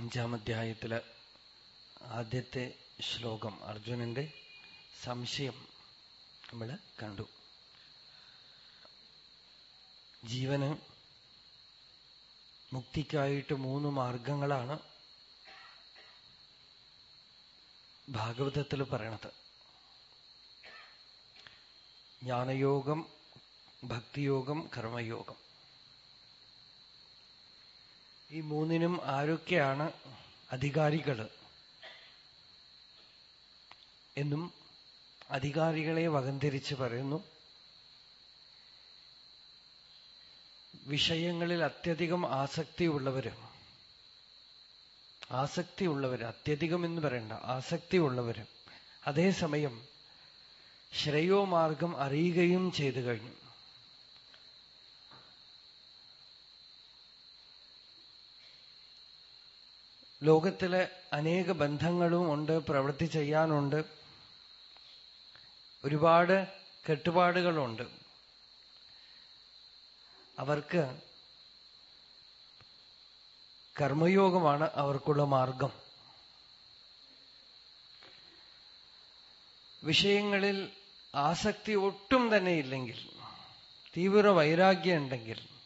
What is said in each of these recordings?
അഞ്ചാം അധ്യായത്തിൽ ആദ്യത്തെ ശ്ലോകം അർജുനന്റെ സംശയം നമ്മൾ കണ്ടു. ജീവന് മുക്തിക്കായിട്ട് മൂന്ന് മാർഗങ്ങളാണ് ഭാഗവതത്തിൽ പറയണത്. ജ്ഞാനയോഗം ഭക്തിയോഗം കർമ്മയോഗം. ഈ മൂന്നിനും ആരൊക്കെയാണ് അധികാരികൾ എന്നും അധികാരികളെ വകംതിരിച്ച് പറയുന്നു. വിഷയങ്ങളിൽ അത്യധികം ആസക്തിയുള്ളവര് ആസക്തിയുള്ളവര് അത്യധികം എന്ന് പറയണ്ട ആസക്തിയുള്ളവര് അതേസമയം ശ്രേയോമാർഗം അറിയുകയും ചെയ്തു കഴിഞ്ഞു. ലോകത്തിലെ അനേക ബന്ധങ്ങളും ഉണ്ട് പ്രവൃത്തി ചെയ്യാനുണ്ട്. ഒരുപാട് കെട്ടുപാടുകളുണ്ട്. അവർക്ക് കർമ്മയോഗമാണ് അവർക്കുള്ള മാർഗം. വിഷയങ്ങളിൽ ആസക്തി ഒട്ടും തന്നെ ഇല്ലെങ്കിൽ തീവ്ര വൈരാഗ്യം ഉണ്ടെങ്കിൽ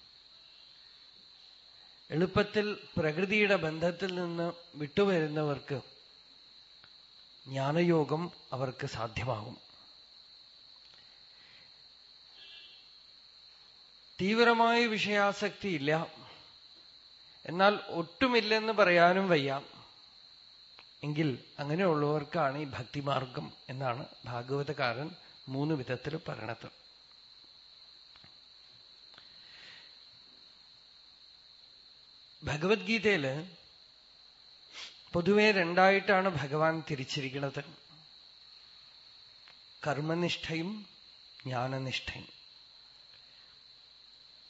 എളുപ്പത്തിൽ പ്രകൃതിയുടെ ബന്ധത്തിൽ നിന്ന് വിട്ടുവരുന്നവർക്ക് ജ്ഞാനയോഗം അവർക്ക് സാധ്യമാകും. തീവ്രമായ വിഷയാസക്തി ഇല്ല. എന്നാൽ ഒട്ടുമില്ലെന്ന് പറയാനും വയ്യ. എങ്കിൽ അങ്ങനെയുള്ളവർക്കാണ് ഈ ഭക്തിമാർഗം എന്നാണ് ഭാഗവതകാരൻ മൂന്ന് വിധത്തിൽ പറയണത്. ഭഗവത്ഗീതയിൽ പൊതുവെ രണ്ടായിട്ടാണ് ഭഗവാൻ തിരിച്ചിരിക്കുന്നത്. കർമ്മനിഷ്ഠയും ജ്ഞാനനിഷ്ഠയും.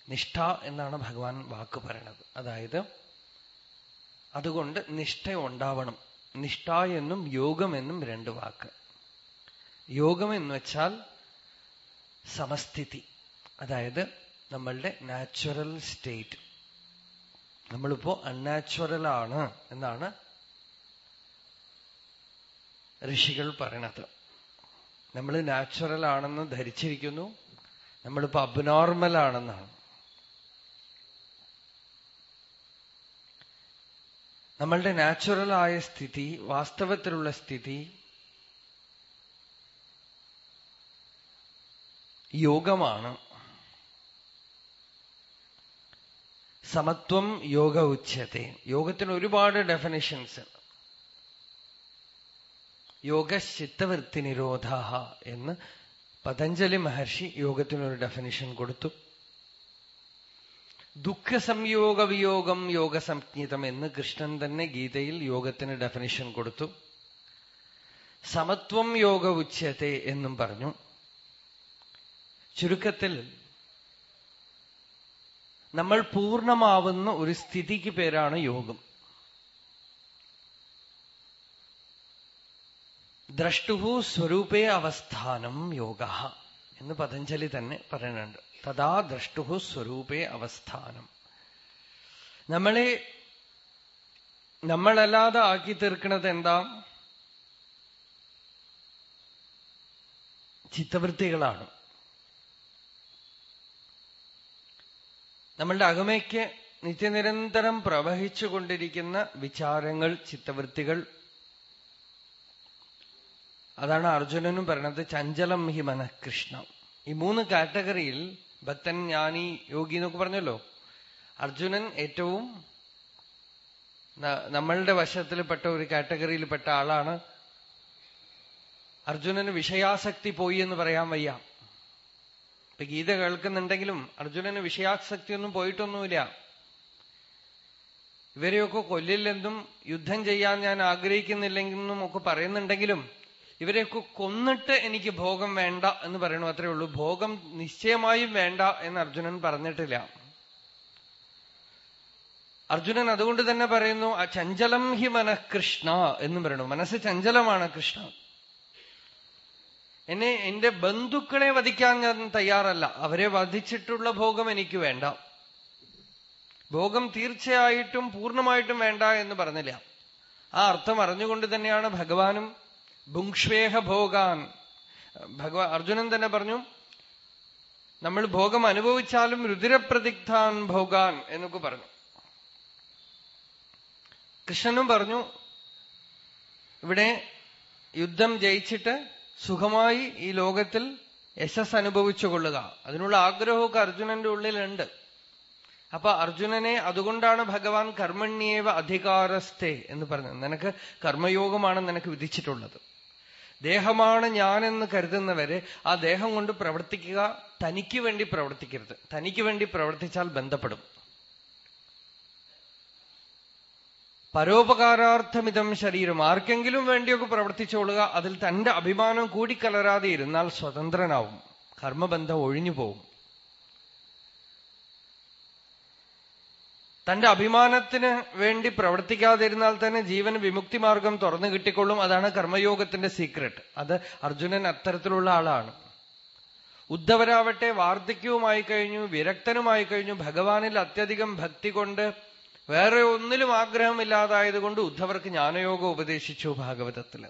നിഷ്ഠ എന്നാണ് ഭഗവാൻ വാക്ക് പറയണത്. അതായത് അതുകൊണ്ട് നിഷ്ഠ ഉണ്ടാവണം. നിഷ്ഠ എന്നും യോഗമെന്നും രണ്ട് വാക്ക്. യോഗം എന്ന് വെച്ചാൽ സമസ്ഥിതി. അതായത് നമ്മളുടെ നാച്ചുറൽ സ്റ്റേറ്റ്. നമ്മളിപ്പോ അൺനാച്ചുറലാണ് എന്നാണ് ഋഷികൾ പറയണത്. നമ്മൾ നാച്ചുറൽ ആണെന്ന് ധരിച്ചിരിക്കുന്നു. നമ്മളിപ്പോ അബ്നോർമൽ ആണെന്നാണ്. നമ്മളുടെ നാച്ചുറലായ സ്ഥിതി വാസ്തവത്തിലുള്ള സ്ഥിതി യോഗമാണ്. സമത്വം യോഗ ഉച്ചത്തെ. യോഗത്തിന് ഒരുപാട് ഡെഫിനിഷൻസ് യോഗ ചിത്തവൃത്തി നിരോധ എന്ന് പതഞ്ജലി മഹർഷി യോഗത്തിനൊരു ഡെഫിനിഷൻ കൊടുത്തു. ദുഃഖ സംയോഗ വിയോഗം യോഗ സംജ്ഞിതം എന്ന് കൃഷ്ണൻ തന്നെ ഗീതയിൽ യോഗത്തിന് ഡെഫിനിഷൻ കൊടുത്തു. സമത്വം യോഗ ഉച്ചത്തെ എന്നും പറഞ്ഞു. ചുരുക്കത്തിൽ നമ്മൾ പൂർണമാവുന്ന ഒരു സ്ഥിതിക്ക് പേരാണ് യോഗം. ദ്രഷ്ടുഹു സ്വരൂപേ അവസ്ഥാനം യോഗ എന്ന് പതഞ്ജലി തന്നെ പറയുന്നുണ്ട്. തഥാ ദ്രഷ്ടുഹു സ്വരൂപേ അവസ്ഥാനം. നമ്മളെ നമ്മളല്ലാതെ ആക്കി തീർക്കുന്നത് എന്താ? ചിത്തവൃത്തികളാണ്. നമ്മളുടെ അകമയ്ക്ക് നിത്യനിരന്തരം പ്രവഹിച്ചുകൊണ്ടിരിക്കുന്ന വിചാരങ്ങൾ ചിത്തവൃത്തികൾ. അതാണ് അർജുനനും പറയുന്നത് ചഞ്ചലം ഹി മനഃകൃഷ്ണ ഈ മൂന്ന് കാറ്റഗറിയിൽ ഭക്തൻ ജ്ഞാനി യോഗി എന്നൊക്കെ പറഞ്ഞല്ലോ. അർജുനൻ ഏറ്റവും നമ്മളുടെ വശത്തിൽപ്പെട്ട ഒരു കാറ്റഗറിയിൽപ്പെട്ട ആളാണ്. അർജുനന് വിഷയാസക്തി പോയി എന്ന് പറയാൻ വയ്യ. ഇപ്പൊ ഗീത കേൾക്കുന്നുണ്ടെങ്കിലും അർജുനന് വിഷയാസക്തി ഒന്നും പോയിട്ടൊന്നുമില്ല. ഇവരെയൊക്കെ കൊല്ലില്ലെന്നും യുദ്ധം ചെയ്യാൻ ഞാൻ ആഗ്രഹിക്കുന്നില്ലെന്നും ഒക്കെ പറയുന്നുണ്ടെങ്കിലും ഇവരെയൊക്കെ കൊന്നിട്ട് എനിക്ക് ഭോഗം വേണ്ട എന്ന് പറയണു. അത്രേ ഉള്ളൂ. ഭോഗം നിശ്ചയമായും വേണ്ട എന്ന് അർജുനൻ പറഞ്ഞിട്ടില്ല. അർജുനൻ അതുകൊണ്ട് തന്നെ പറയുന്നു ആ ചഞ്ചലം ഹി മനഃ കൃഷ്ണ എന്ന് പറയണു. മനസ്സ് ചഞ്ചലമാണ് കൃഷ്ണ. എന്നെ എന്റെ ബന്ധുക്കളെ വധിക്കാൻ ഞാൻ തയ്യാറല്ല. അവരെ വധിച്ചിട്ടുള്ള ഭോഗം എനിക്ക് വേണ്ട. ഭോഗം തീർച്ചയായിട്ടും പൂർണമായിട്ടും വേണ്ട എന്ന് പറഞ്ഞില്ല. ആ അർത്ഥം അറിഞ്ഞുകൊണ്ട് തന്നെയാണ് ഭഗവാനും ഭുങ്ഷ്വേഹ ഭോഗാൻ. ഭഗവാൻ അർജുനൻ തന്നെ പറഞ്ഞു നമ്മൾ ഭോഗം അനുഭവിച്ചാലും രുതിരപ്രതിഗ്ധാൻ ഭോഗാൻ എന്നൊക്കെ പറഞ്ഞു. കൃഷ്ണനും പറഞ്ഞു ഇവിടെ യുദ്ധം ജയിച്ചിട്ട് സുഖമായി ഈ ലോകത്തിൽ യശസ് അനുഭവിച്ചു കൊള്ളുക അതിനുള്ള ആഗ്രഹമൊക്കെ അർജുനന്റെ ഉള്ളിലുണ്ട്. അപ്പൊ അർജുനനെ അതുകൊണ്ടാണ് ഭഗവാൻ കർമ്മണ്യേവ അധികാരസ്ഥേ എന്ന് പറഞ്ഞത്. നിനക്ക് കർമ്മയോഗമാണ് നിനക്ക് വിധിച്ചിട്ടുള്ളത്. ദേഹമാണ് ഞാനെന്ന് കരുതുന്നവരെ ആ ദേഹം കൊണ്ട് പ്രവർത്തിക്കുക തനിക്ക് വേണ്ടി പ്രവർത്തിക്കരുത്. തനിക്ക് വേണ്ടി പ്രവർത്തിച്ചാൽ ബന്ധപ്പെടും. പരോപകാരാർത്ഥമിതം ശരീരം ആർക്കെങ്കിലും വേണ്ടിയൊക്കെ പ്രവർത്തിച്ചോളുക അതിൽ തന്റെ അഭിമാനം കൂടിക്കലരാതെ ഇരുന്നാൽ സ്വതന്ത്രനാവും. കർമ്മബന്ധം ഒഴിഞ്ഞു പോവും. തന്റെ അഭിമാനത്തിന് വേണ്ടി പ്രവർത്തിക്കാതിരുന്നാൽ തന്നെ ജീവൻ വിമുക്തി മാർഗം തുറന്നു കിട്ടിക്കൊള്ളും. അതാണ് കർമ്മയോഗത്തിന്റെ സീക്രട്ട് അത് അർജുനൻ അത്തരത്തിലുള്ള ആളാണ്. ഉദ്ധവരാവട്ടെ വാർദ്ധക്യവുമായി കഴിഞ്ഞു വിരക്തനുമായി കഴിഞ്ഞു ഭഗവാനിൽ അത്യധികം ഭക്തി കൊണ്ട് വേറെ ഒന്നിലും ആഗ്രഹമില്ലാതായതുകൊണ്ട് ഉദ്ധവർക്ക് ജ്ഞാനയോഗം ഉപദേശിച്ചു ഭാഗവതത്തിൽ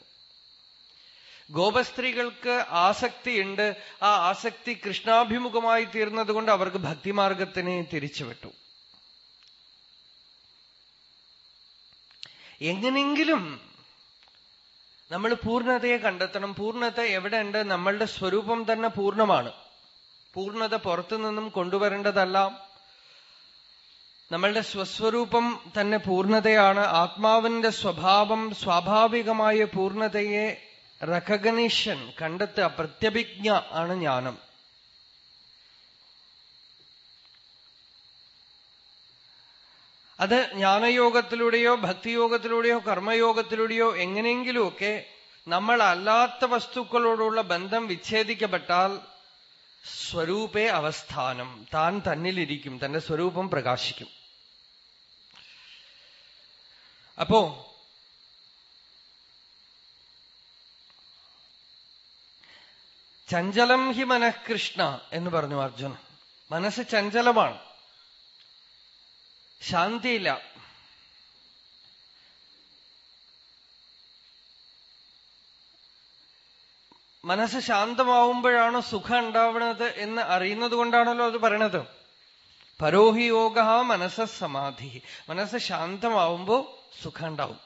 ഗോപസ്ത്രീകൾക്ക് ആസക്തിയുണ്ട്. ആ ആസക്തി കൃഷ്ണാഭിമുഖമായി തീർന്നത് കൊണ്ട് അവർക്ക് ഭക്തിമാർഗത്തിനെ തിരിച്ചുവിട്ടു. എങ്ങനെങ്കിലും നമ്മൾ പൂർണതയെ കണ്ടെത്തണം. പൂർണത എവിടെ ഉണ്ട് നമ്മളുടെ സ്വരൂപം തന്നെ പൂർണമാണ്. പൂർണത പുറത്തു നിന്നും കൊണ്ടുവരേണ്ടതല്ല. നമ്മളുടെ സ്വസ്വരൂപം തന്നെ പൂർണതയാണ്. ആത്മാവിന്റെ സ്വഭാവം സ്വാഭാവികമായ പൂർണതയെ റെക്കഗ്നീഷൻ കണ്ടെത്തുക പ്രത്യഭിജ്ഞ ആണ് ജ്ഞാനം. അത് ജ്ഞാനയോഗത്തിലൂടെയോ ഭക്തിയോഗത്തിലൂടെയോ കർമ്മയോഗത്തിലൂടെയോ എങ്ങനെയെങ്കിലുമൊക്കെ നമ്മൾ അല്ലാത്ത വസ്തുക്കളോടുള്ള ബന്ധം വിച്ഛേദിക്കപ്പെട്ടാൽ സ്വരൂപേ അവസ്ഥാനം. താൻ തന്നിലിരിക്കും തന്റെ സ്വരൂപം പ്രകാശിക്കും. അപ്പോ ചഞ്ചലം ഹി മനഃകൃഷ്ണ എന്ന് പറഞ്ഞു അർജുൻ. മനസ്സ് ചഞ്ചലമാണ്. ശാന്തിയില്ല. മനസ്സ് ശാന്തമാവുമ്പോഴാണ് സുഖം ഉണ്ടാവുന്നത് എന്ന് അറിയുന്നത് കൊണ്ടാണല്ലോ അത് പറയണത്. പരോഹി യോഗ മനസ്സ സമാധി. മനസ്സ് ശാന്തമാവുമ്പോ സുഖം ഉണ്ടാവും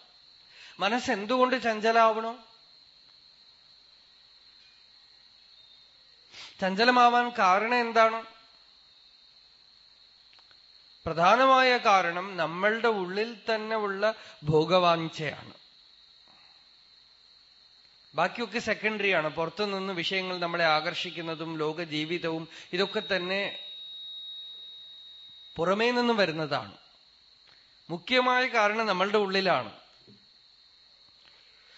മനസ്സ് എന്തുകൊണ്ട് ചഞ്ചലാവണോ? ചഞ്ചലമാവാൻ കാരണം എന്താണ്? പ്രധാനമായ കാരണം നമ്മളുടെ ഉള്ളിൽ തന്നെ ഉള്ള ഭോഗവാഞ്ചയാണ്. ബാക്കിയൊക്കെ സെക്കൻഡറിയാണ് പുറത്തുനിന്ന് വിഷയങ്ങൾ നമ്മളെ ആകർഷിക്കുന്നതും ലോക ജീവിതവും ഇതൊക്കെ തന്നെ പുറമേ നിന്നും വരുന്നതാണ്. മുഖ്യമായ കാരണം നമ്മളുടെ ഉള്ളിലാണ്.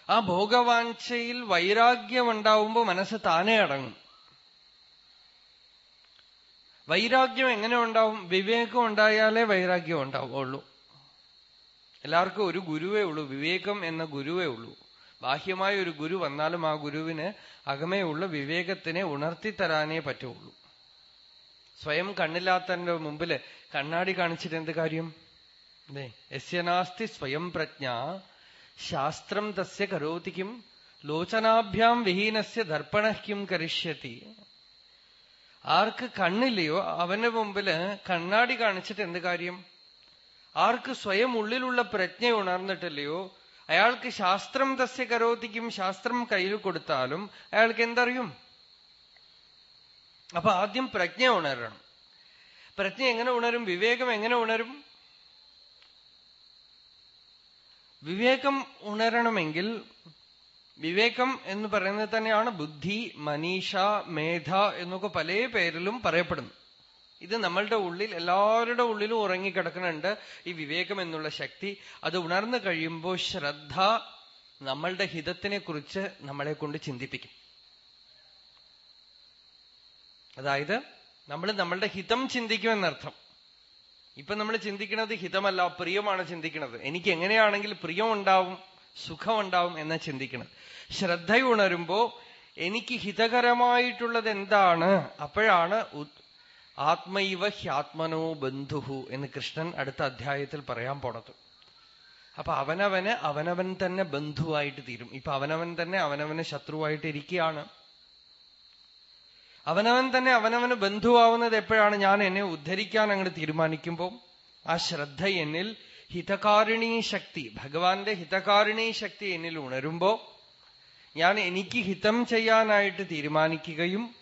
ആ ഭോഗവാഞ്ചയിൽ വൈരാഗ്യം ഉണ്ടാവുമ്പോൾ മനസ്സ് താനേ അടങ്ങും. വൈരാഗ്യം എങ്ങനെ ഉണ്ടാവും? വിവേകം ഉണ്ടായാലേ വൈരാഗ്യം ഉണ്ടാവുള്ളൂ. എല്ലാവർക്കും ഒരു ഗുരുവേ ഉള്ളൂ. വിവേകം എന്ന ഗുരുവേ ഉള്ളൂ. ബാഹ്യമായ ഒരു ഗുരു വന്നാലും ആ ഗുരുവിന് അകമേയുള്ള വിവേകത്തിനെ ഉണർത്തിത്തരാനേ പറ്റുള്ളൂ. സ്വയം കണ്ണില്ലാത്തവന്റെ മുമ്പിൽ കണ്ണാടി കാണിച്ചിട്ട് എന്ത് കാര്യം? യസ്യനാസ്തി സ്വയം പ്രജ്ഞ. ശാസ്ത്രം തസ്യ കരോതി കിം. ലോചനാഭ്യാം വിഹീനസ്യ ദർപ്പണ കിം കരിഷ്യത്തി ആർക്ക് കണ്ണില്ലയോ അവന്റെ മുമ്പിൽ കണ്ണാടി കാണിച്ചിട്ട് എന്ത് കാര്യം? ആർക്ക് സ്വയം ഉള്ളിലുള്ള പ്രജ്ഞ ഉണർന്നിട്ടില്ലയോ? അയാൾക്ക് ശാസ്ത്രം തസ്യ കരോതിക്കും ശാസ്ത്രം കയ്യിൽ കൊടുത്താലും അയാൾക്ക് എന്തറിയും? അപ്പൊ ആദ്യം പ്രജ്ഞ ഉണരണം. പ്രജ്ഞ എങ്ങനെ ഉണരും? വിവേകം എങ്ങനെ ഉണരും? വിവേകം ഉണരണമെങ്കിൽ വിവേകം എന്ന് പറയുന്നത് തന്നെയാണ് ബുദ്ധി മനീഷ മേധ എന്നൊക്കെ പല പേരിലും പറയപ്പെടുന്നു. ഇത് നമ്മളുടെ ഉള്ളിൽ എല്ലാവരുടെ ഉള്ളിലും ഉറങ്ങിക്കിടക്കുന്നുണ്ട് ഈ വിവേകം എന്നുള്ള ശക്തി. അത് ഉണർന്നു കഴിയുമ്പോൾ ശ്രദ്ധ നമ്മളുടെ ഹിതത്തിനെ കുറിച്ച് നമ്മളെ കൊണ്ട് ചിന്തിപ്പിക്കും. അതായത് നമ്മൾ നമ്മളുടെ ഹിതം ചിന്തിക്കുമെന്നർത്ഥം. ഇപ്പൊ നമ്മൾ ചിന്തിക്കുന്നത് ഹിതമല്ല പ്രിയമാണ് ചിന്തിക്കുന്നത്. എനിക്ക് എങ്ങനെയാണെങ്കിൽ പ്രിയം ഉണ്ടാവും സുഖമുണ്ടാവും എന്ന ചിന്തിക്കണം ശ്രദ്ധയുണരുമ്പോ എനിക്ക് ഹിതകരമായിട്ടുള്ളത് എന്താണ് അപ്പോഴാണ് ആത്മൈവ ഹ്യാത്മനോ ബന്ധുഹു എന്ന് കൃഷ്ണൻ അടുത്ത അധ്യായത്തിൽ പറയാൻ പോണത്. അപ്പൊ അവനവന് അവനവൻ തന്നെ ബന്ധുവായിട്ട് തീരും. ഇപ്പൊ അവനവൻ തന്നെ അവനവന് ശത്രുവായിട്ട് ഇരിക്കുകയാണ്. അവനവൻ തന്നെ അവനവന് ബന്ധുവാവുന്നത് എപ്പോഴാണ് ഞാൻ എന്നെ ഉദ്ധരിക്കാൻ അങ്ങോട്ട് തീരുമാനിക്കുമ്പോൾ ആ ശ്രദ്ധ എന്നിൽ ഹിതകാരിണീ ശക്തി ഭഗവാന്റെ ഹിതകാരിണീ ശക്തി എന്നിൽ ഉണരുമ്പോ ഞാൻ എനിക്ക് ഹിതം ചെയ്യാനായിട്ട് തീരുമാനിക്കുകയും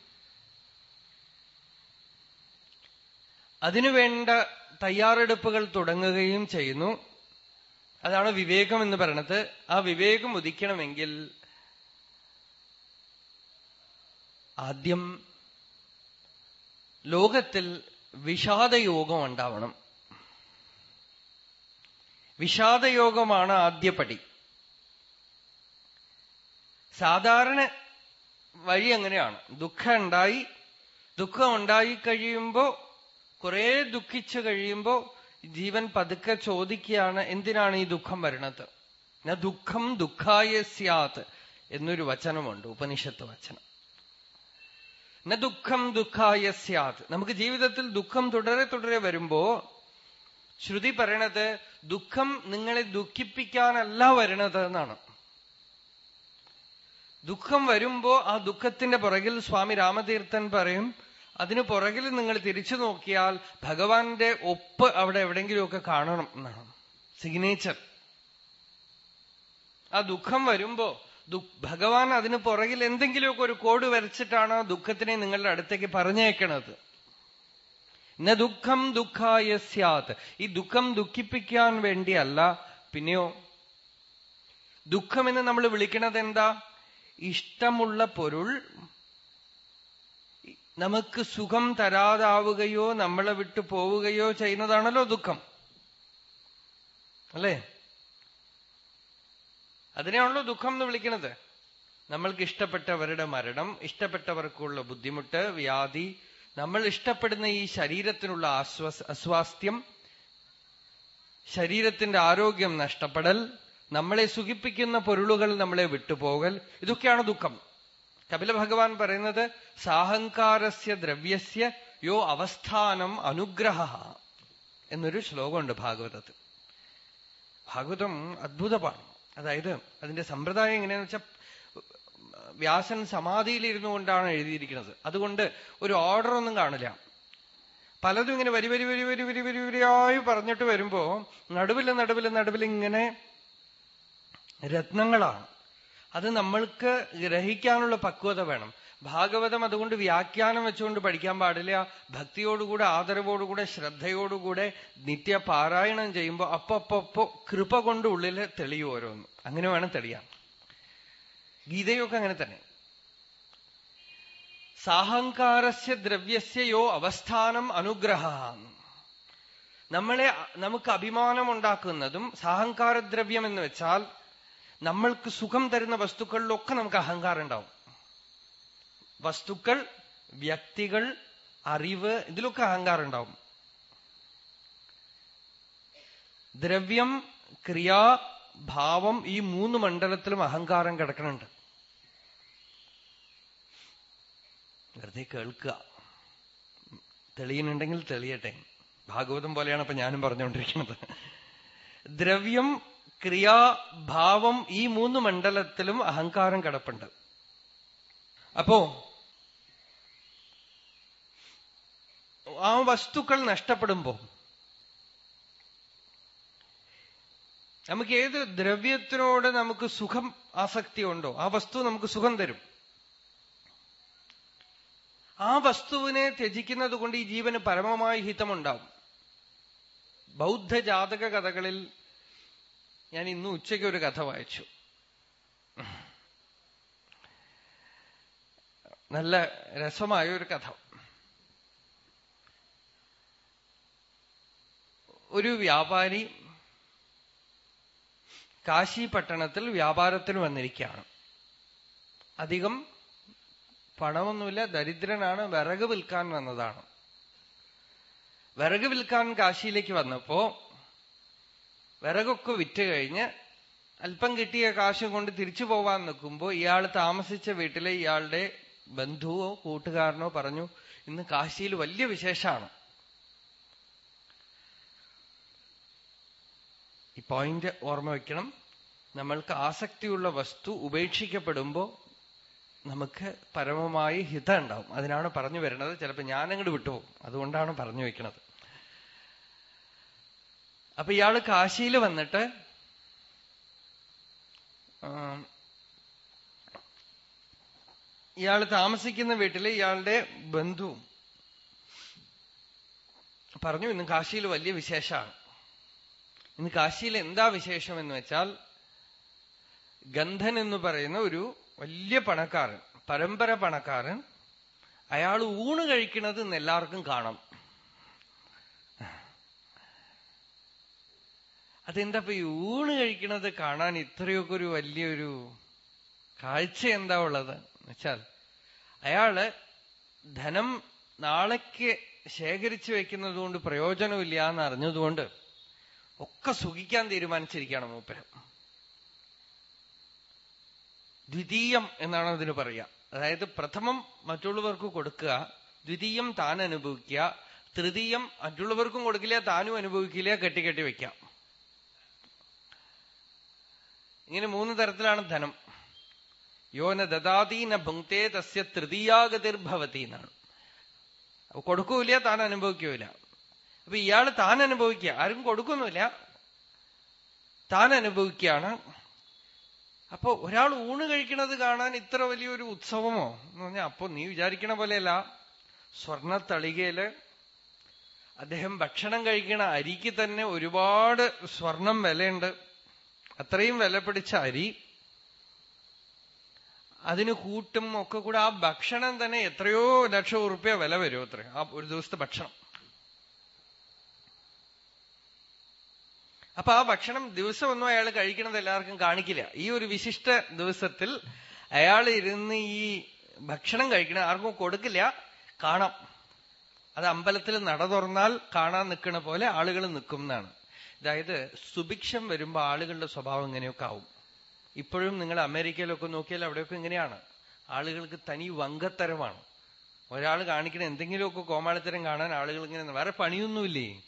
അതിനുവേണ്ട തയ്യാറെടുപ്പുകൾ തുടങ്ങുകയും ചെയ്യുന്നു. അതാണ് വിവേകം എന്ന് പറയണത്. ആ വിവേകം ഉദിക്കണമെങ്കിൽ ആദ്യം ലോകത്തിൽ വിഷാദയോഗം ഉണ്ടാവണം വിഷാദയോഗമാണ് ആദ്യപടി. സാധാരണ വഴി അങ്ങനെയാണ്. ദുഃഖം ഉണ്ടായി ദുഃഖം ഉണ്ടായി കഴിയുമ്പോ കുറെ ദുഃഖിച്ചു കഴിയുമ്പോ ജീവൻ പതുക്കെ ചോദിക്കുകയാണ് എന്തിനാണ് ഈ ദുഃഖം വരണത് ദുഃഖം ദുഃഖായ സ്യാത് എന്നൊരു വചനമുണ്ട് ഉപനിഷത്ത് വചനം. ന ദുഃഖം ദുഃഖായ സ്യാത്. നമുക്ക് ജീവിതത്തിൽ ദുഃഖം തുടരെ തുടരെ വരുമ്പോ ശ്രുതി പറയണത് ദുഃഖം നിങ്ങളെ ദുഃഖിപ്പിക്കാനല്ല വരണത് എന്നാണ്. ദുഃഖം വരുമ്പോ ആ ദുഃഖത്തിന്റെ പുറകിൽ സ്വാമി രാമതീർത്ഥൻ പറയും അതിനു പുറകിൽ നിങ്ങൾ തിരിച്ചു നോക്കിയാൽ ഭഗവാന്റെ ഒപ്പ് അവിടെ എവിടെയെങ്കിലുമൊക്കെ കാണണം എന്നാണ്. സിഗ്നേച്ചർ ആ ദുഃഖം വരുമ്പോ ഭഗവാൻ അതിന് പുറകിൽ എന്തെങ്കിലുമൊക്കെ ഒരു കോഡ് വരച്ചിട്ടാണ് ദുഃഖത്തിനെ നിങ്ങളുടെ അടുത്തേക്ക് പറഞ്ഞേക്കണത് ന ദുഃഖം ദുഃഖായ സ്യാത്. ഈ ദുഃഖം ദുഃഖിപ്പിക്കാൻ വേണ്ടിയല്ല. പിന്നെയോ ദുഃഖമെന്ന് നമ്മൾ വിളിക്കണത് എന്താ? ഇഷ്ടമുള്ള പൊരുൾ നമുക്ക് സുഖം തരാതാവുകയോ നമ്മളെ വിട്ടു പോവുകയോ ചെയ്യുന്നതാണല്ലോ ദുഃഖം. അല്ലേ? അതിനെയാണല്ലോ ദുഃഖം എന്ന് വിളിക്കുന്നത്. നമ്മൾക്ക് ഇഷ്ടപ്പെട്ടവരുടെ മരണം ഇഷ്ടപ്പെട്ടവർക്കുള്ള ബുദ്ധിമുട്ട് വ്യാധി നമ്മൾ ഇഷ്ടപ്പെടുന്ന ഈ ശരീരത്തിനുള്ള അസ്വാസ്ഥ്യം ശരീരത്തിന്റെ ആരോഗ്യം നഷ്ടപ്പെടൽ നമ്മളെ സുഖിപ്പിക്കുന്ന പൊരുളുകൾ നമ്മളെ വിട്ടുപോകൽ ഇതൊക്കെയാണ് ദുഃഖം. കപില ഭഗവാൻ പറയുന്നത് സാഹങ്കാരസ്യ ദ്രവ്യസ്യ യോ അവസ്ഥാനം അനുഗ്രഹ എന്നൊരു ശ്ലോകമുണ്ട് ഭാഗവതത്തിൽ. ഭാഗവതം അദ്ഭുതമാണ് അതായത് അതിന്റെ സമ്പ്രദായം എങ്ങനെയാന്ന് വെച്ചാൽ വ്യാസൻ സമാധിയിലിരുന്നു കൊണ്ടാണ് എഴുതിയിരിക്കുന്നത്. അതുകൊണ്ട് ഒരു ഓർഡർ ഒന്നും കാണില്ല. പലതും ഇങ്ങനെ വരി വരി വരി വരി വരി വരി വരിയായി പറഞ്ഞിട്ട് വരുമ്പോ നടുവിൽ നടുവിൽ നടുവിൽ ഇങ്ങനെ രത്നങ്ങളാണ്. അത് നമ്മൾക്ക് ഗ്രഹിക്കാനുള്ള പക്വത വേണം. ഭാഗവതം അതുകൊണ്ട് വ്യാഖ്യാനം വെച്ചുകൊണ്ട് പഠിക്കാൻ പാടില്ല. ഭക്തിയോടുകൂടെ ആദരവോടുകൂടെ ശ്രദ്ധയോടുകൂടെ നിത്യ പാരായണം ചെയ്യുമ്പോൾ അപ്പൊ അപ്പൊ അപ്പൊ കൃപ കൊണ്ട് ഉള്ളിൽ തെളിയും ഓരോന്ന്. അങ്ങനെ വേണം തെളിയാൻ. ഗീതയൊക്കെ അങ്ങനെ തന്നെ. സാഹങ്കാരസ്യ ദ്രവ്യസ്യ യോ അവസ്ഥാനം അനുഗ്രഹ. നമ്മളെ നമുക്ക് അഭിമാനം ഉണ്ടാക്കുന്നതും സാഹങ്കാരദ്രവ്യം എന്ന് വെച്ചാൽ നമ്മൾക്ക് സുഖം തരുന്ന വസ്തുക്കളിലൊക്കെ നമുക്ക് അഹങ്കാരം ഉണ്ടാവും. വസ്തുക്കൾ വ്യക്തികൾ അറിവ് ഇതിലൊക്കെ അഹങ്കാരം ഉണ്ടാവും ദ്രവ്യം ക്രിയാ ഭാവം ഈ മൂന്ന് മണ്ഡലത്തിലും അഹങ്കാരം കിടക്കണുണ്ട്. വെറുതെ കേൾക്കുക. തെളിയുന്നുണ്ടെങ്കിൽ തെളിയട്ടെ. ഭാഗവതം പോലെയാണ് ഇപ്പൊ ഞാനും പറഞ്ഞുകൊണ്ടിരിക്കുന്നത്. ദ്രവ്യം ക്രിയാ ഭാവം ഈ മൂന്ന് മണ്ഡലത്തിലും അഹങ്കാരം കിടപ്പുണ്ട്. അപ്പോ ആ വസ്തുക്കൾ നഷ്ടപ്പെടുമ്പോ നമുക്ക് ഏത് ദ്രവ്യത്തിനോട് നമുക്ക് സുഖം ആസക്തി ഉണ്ടോ? ആ വസ്തു നമുക്ക് സുഖം തരും. ആ വസ്തുവിനെ ത്യജിക്കുന്നത് കൊണ്ട് ഈ ജീവന് പരമമായ ഹിതമുണ്ടാവും. ബൗദ്ധ ജാതക കഥകളിൽ ഞാൻ ഇന്ന് ഉച്ചയ്ക്ക് ഒരു കഥ വായിച്ചു. നല്ല രസമായ ഒരു കഥ. ഒരു വ്യാപാരി കാശി പട്ടണത്തിൽ വ്യാപാരത്തിന് വന്നിരിക്കുകയാണ്. അധികം പണമൊന്നുമില്ല ദരിദ്രനാണ് വിറക് വിൽക്കാൻ വന്നതാണ്. വിറക് വിൽക്കാൻ കാശിയിലേക്ക് വന്നപ്പോ വിറകൊക്കെ വിറ്റ് കഴിഞ്ഞ് അല്പം കിട്ടിയ കാശ് കൊണ്ട് തിരിച്ചു പോവാൻ നിൽക്കുമ്പോ ഇയാൾ താമസിച്ച വീട്ടിലെ ഇയാളുടെ ബന്ധുവോ കൂട്ടുകാരനോ പറഞ്ഞു ഇന്ന് കാശിയിൽ വലിയ വിശേഷമാണ്. പോയിന്റ് ഓർമ്മ വയ്ക്കണം നമ്മൾക്ക് ആസക്തിയുള്ള വസ്തു ഉപേക്ഷിക്കപ്പെടുമ്പോ നമുക്ക് പരമമായി ഹിതം ഉണ്ടാവും. അതിനാണ് പറഞ്ഞു വരുന്നത്. ചിലപ്പോൾ ഞാനങ്ങോട്ട് വിട്ടുപോകും. അതുകൊണ്ടാണ് പറഞ്ഞു വെക്കുന്നത് അപ്പൊ ഇയാൾ കാശിയിൽ വന്നിട്ട് ഇയാൾ താമസിക്കുന്ന വീട്ടിൽ ഇയാളുടെ ബന്ധുവും പറഞ്ഞു ഇന്ന് കാശിയിൽ വലിയ വിശേഷമാണ്. ഇന്ന് കാശിയിൽ എന്താ വിശേഷം എന്ന് വെച്ചാൽ ഗന്ധൻ എന്ന് പറയുന്ന ഒരു വലിയ പണക്കാരൻ പരമ്പര പണക്കാരൻ അയാൾ ഊണ് കഴിക്കുന്നത് എല്ലാവർക്കും കാണാം. അതെന്താ ഈ ഊണ് കഴിക്കുന്നത് കാണാൻ ഇത്രയൊക്കെ ഒരു വലിയൊരു കാഴ്ച എന്താ ഉള്ളത് വെച്ചാൽ അയാൾ ധനം നാളേക്ക് ശേഖരിച്ചു വെക്കുന്നത് കൊണ്ട് പ്രയോജനമില്ല എന്ന് അറിഞ്ഞതുകൊണ്ട് ഒക്കെ സുഖിക്കാൻ തീരുമാനിച്ചിരിക്കുകയാണ് മൂപ്പര്. ദ്വിതീയം എന്നാണ് അതിന് പറയുക അതായത് പ്രഥമം മറ്റുള്ളവർക്ക് കൊടുക്കുക ദ്വിതീയം താൻ അനുഭവിക്കുക തൃതീയം മറ്റുള്ളവർക്കും കൊടുക്കില്ല താനും അനുഭവിക്കില്ല കെട്ടിക്കെട്ടി കെട്ടി വെക്കാം. ഇങ്ങനെ മൂന്ന് തരത്തിലാണ് ധനം. യോന ദദാതീന ഭുങ്ക്തേ തസ്യ തൃതീയാഗതിർഭവതി എന്നാണ്. കൊടുക്കൂല താൻ അനുഭവിക്കൂല അപ്പൊ ഇയാൾ താൻ അനുഭവിക്കുക. ആരും കൊടുക്കുന്നില്ല താൻ അനുഭവിക്കുകയാണ്. അപ്പൊ ഒരാൾ ഊണ് കഴിക്കുന്നത് കാണാൻ ഇത്ര വലിയൊരു ഉത്സവമോ എന്ന് പറഞ്ഞാൽ അപ്പൊ നീ വിചാരിക്കണ പോലെയല്ല. സ്വർണ തളികയിൽ അദ്ദേഹം ഭക്ഷണം കഴിക്കണ അരിക്ക് തന്നെ ഒരുപാട് സ്വർണം വിലയുണ്ട്. അത്രയും വില പിടിച്ച അരി. അതിന് കൂട്ടും ഒക്കെ കൂടെ ആ ഭക്ഷണം തന്നെ എത്രയോ ലക്ഷം ഉറുപ്പ്യ വില വരും അത്ര ആ ഒരു ദിവസത്തെ ഭക്ഷണം. അപ്പൊ ആ ഭക്ഷണം ദിവസമൊന്നും അയാൾ കഴിക്കണത് എല്ലാവർക്കും കാണിക്കില്ല. ഈ ഒരു വിശിഷ്ട ദിവസത്തിൽ അയാൾ ഇരുന്ന് ഈ ഭക്ഷണം കഴിക്കണം ആർക്കും കൊടുക്കില്ല. കാണാം. അത് അമ്പലത്തിൽ നട തുറന്നാൽ കാണാൻ നിൽക്കണ പോലെ ആളുകൾ നിൽക്കും എന്നാണ്. അതായത് സുഭിക്ഷം വരുമ്പോൾ ആളുകളുടെ സ്വഭാവം ഇങ്ങനെയൊക്കെ ആവും. ഇപ്പോഴും നിങ്ങൾ അമേരിക്കയിലൊക്കെ നോക്കിയാൽ അവിടെയൊക്കെ ഇങ്ങനെയാണ്. ആളുകൾക്ക് തനി വങ്കത്തരമാണ്. ഒരാൾ കാണിക്കണ എന്തെങ്കിലുമൊക്കെ കോമാളിത്തരം കാണാൻ ആളുകൾ ഇങ്ങനെ വേറെ പണിയൊന്നുമില്ലേ?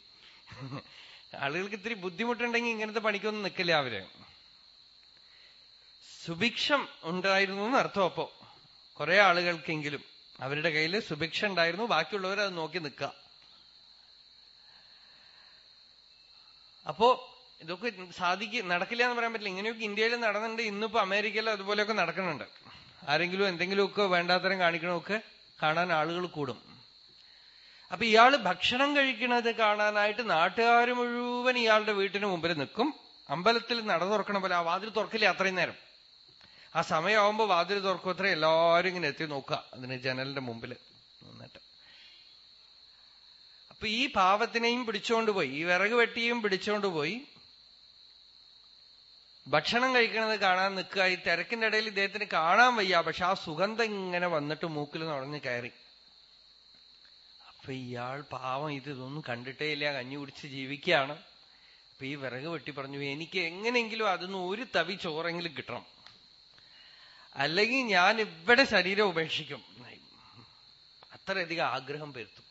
ആളുകൾക്ക് ഇത്തിരി ബുദ്ധിമുട്ടുണ്ടെങ്കിൽ ഇങ്ങനത്തെ പണിക്കൊന്നും നിൽക്കില്ല അവർ. സുഭിക്ഷം ഉണ്ടായിരുന്നു എന്ന് അർത്ഥം അപ്പോ. കുറെ ആളുകൾക്കെങ്കിലും അവരുടെ കയ്യിൽ സുഭിക്ഷ ഉണ്ടായിരുന്നു ബാക്കിയുള്ളവർ അത് നോക്കി നിൽക്കുക. അപ്പോ ഇതൊക്കെ സാധിക്ക നടക്കില്ല എന്ന് പറയാൻ പറ്റില്ല. ഇങ്ങനെയൊക്കെ ഇന്ത്യയിൽ നടന്നിട്ടുണ്ട് ഇന്നിപ്പോ അമേരിക്കയിൽ അതുപോലെയൊക്കെ നടക്കുന്നുണ്ട്. ആരെങ്കിലും എന്തെങ്കിലുമൊക്കെ വേണ്ടാത്തരം കാണിക്കണമൊക്കെ കാണാൻ ആളുകൾ കൂടും. അപ്പൊ ഇയാൾ ഭക്ഷണം കഴിക്കുന്നത് കാണാനായിട്ട് നാട്ടുകാർ മുഴുവൻ ഇയാളുടെ വീട്ടിന് മുമ്പിൽ നിൽക്കും. അമ്പലത്തിൽ നട തുറക്കണ പോലെ ആ വാതിൽ തുറക്കില്ല അത്രയും നേരം? ആ സമയമാകുമ്പോ വാതിൽ തുറക്കും അത്ര എല്ലാവരും ഇങ്ങനെ എത്തി നോക്കുക. അതിന് ജനലിന്റെ മുമ്പിൽ നിന്നിട്ട്. അപ്പൊ ഈ പാവത്തിനെയും പിടിച്ചോണ്ട് പോയി ഈ വിറക് വെട്ടിയും പിടിച്ചോണ്ട് പോയി. ഭക്ഷണം കഴിക്കണത് കാണാൻ നിൽക്കുക. ഈ തിരക്കിന്റെ ഇടയിൽ ഇദ്ദേഹത്തിന് കാണാൻ വയ്യ. പക്ഷെ ആ സുഗന്ധം ഇങ്ങനെ വന്നിട്ട് മൂക്കിൽ നുഴഞ്ഞു കയറി. അപ്പൊ ഇയാൾ പാവം ഇത് ഇതൊന്നും കണ്ടിട്ടേ ഇല്ല കഞ്ഞി കുടിച്ച് ജീവിക്കുകയാണ്. അപ്പൊ ഈ വിറക് വെട്ടി പറഞ്ഞു എനിക്ക് എങ്ങനെയെങ്കിലും അതൊന്ന് ഒരു തവി ചോറെങ്കിലും കിട്ടണം. അല്ലെങ്കിൽ ഞാൻ ഇവിടെ ശരീരം ഉപേക്ഷിക്കും. അത്രയധികം ആഗ്രഹം പെരുത്തും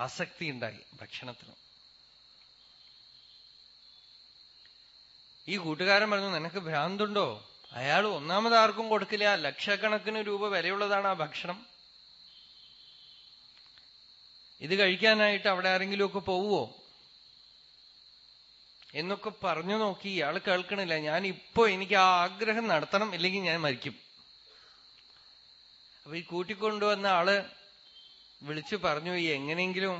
ആസക്തി ഉണ്ടായി ഭക്ഷണത്തിന്. ഈ കൂട്ടുകാരൻ പറഞ്ഞു നിനക്ക് ഭ്രാന്തുണ്ടോ? അയാൾ ഒന്നാമത് ആർക്കും കൊടുക്കില്ല. ലക്ഷക്കണക്കിന് രൂപ വിലയുള്ളതാണ് ആ ഭക്ഷണം. ഇത് കഴിക്കാനായിട്ട് അവിടെ ആരെങ്കിലുമൊക്കെ പോവുമോ എന്നൊക്കെ പറഞ്ഞു നോക്കി ഇയാൾ കേൾക്കണില്ല. ഞാൻ ഇപ്പോ എനിക്ക് ആ ആഗ്രഹം നടത്തണം ഇല്ലെങ്കിൽ ഞാൻ മരിക്കും. അപ്പൊ ഈ കൂട്ടിക്കൊണ്ടുവന്ന ആൾ വിളിച്ചു പറഞ്ഞു ഈ എങ്ങനെയെങ്കിലും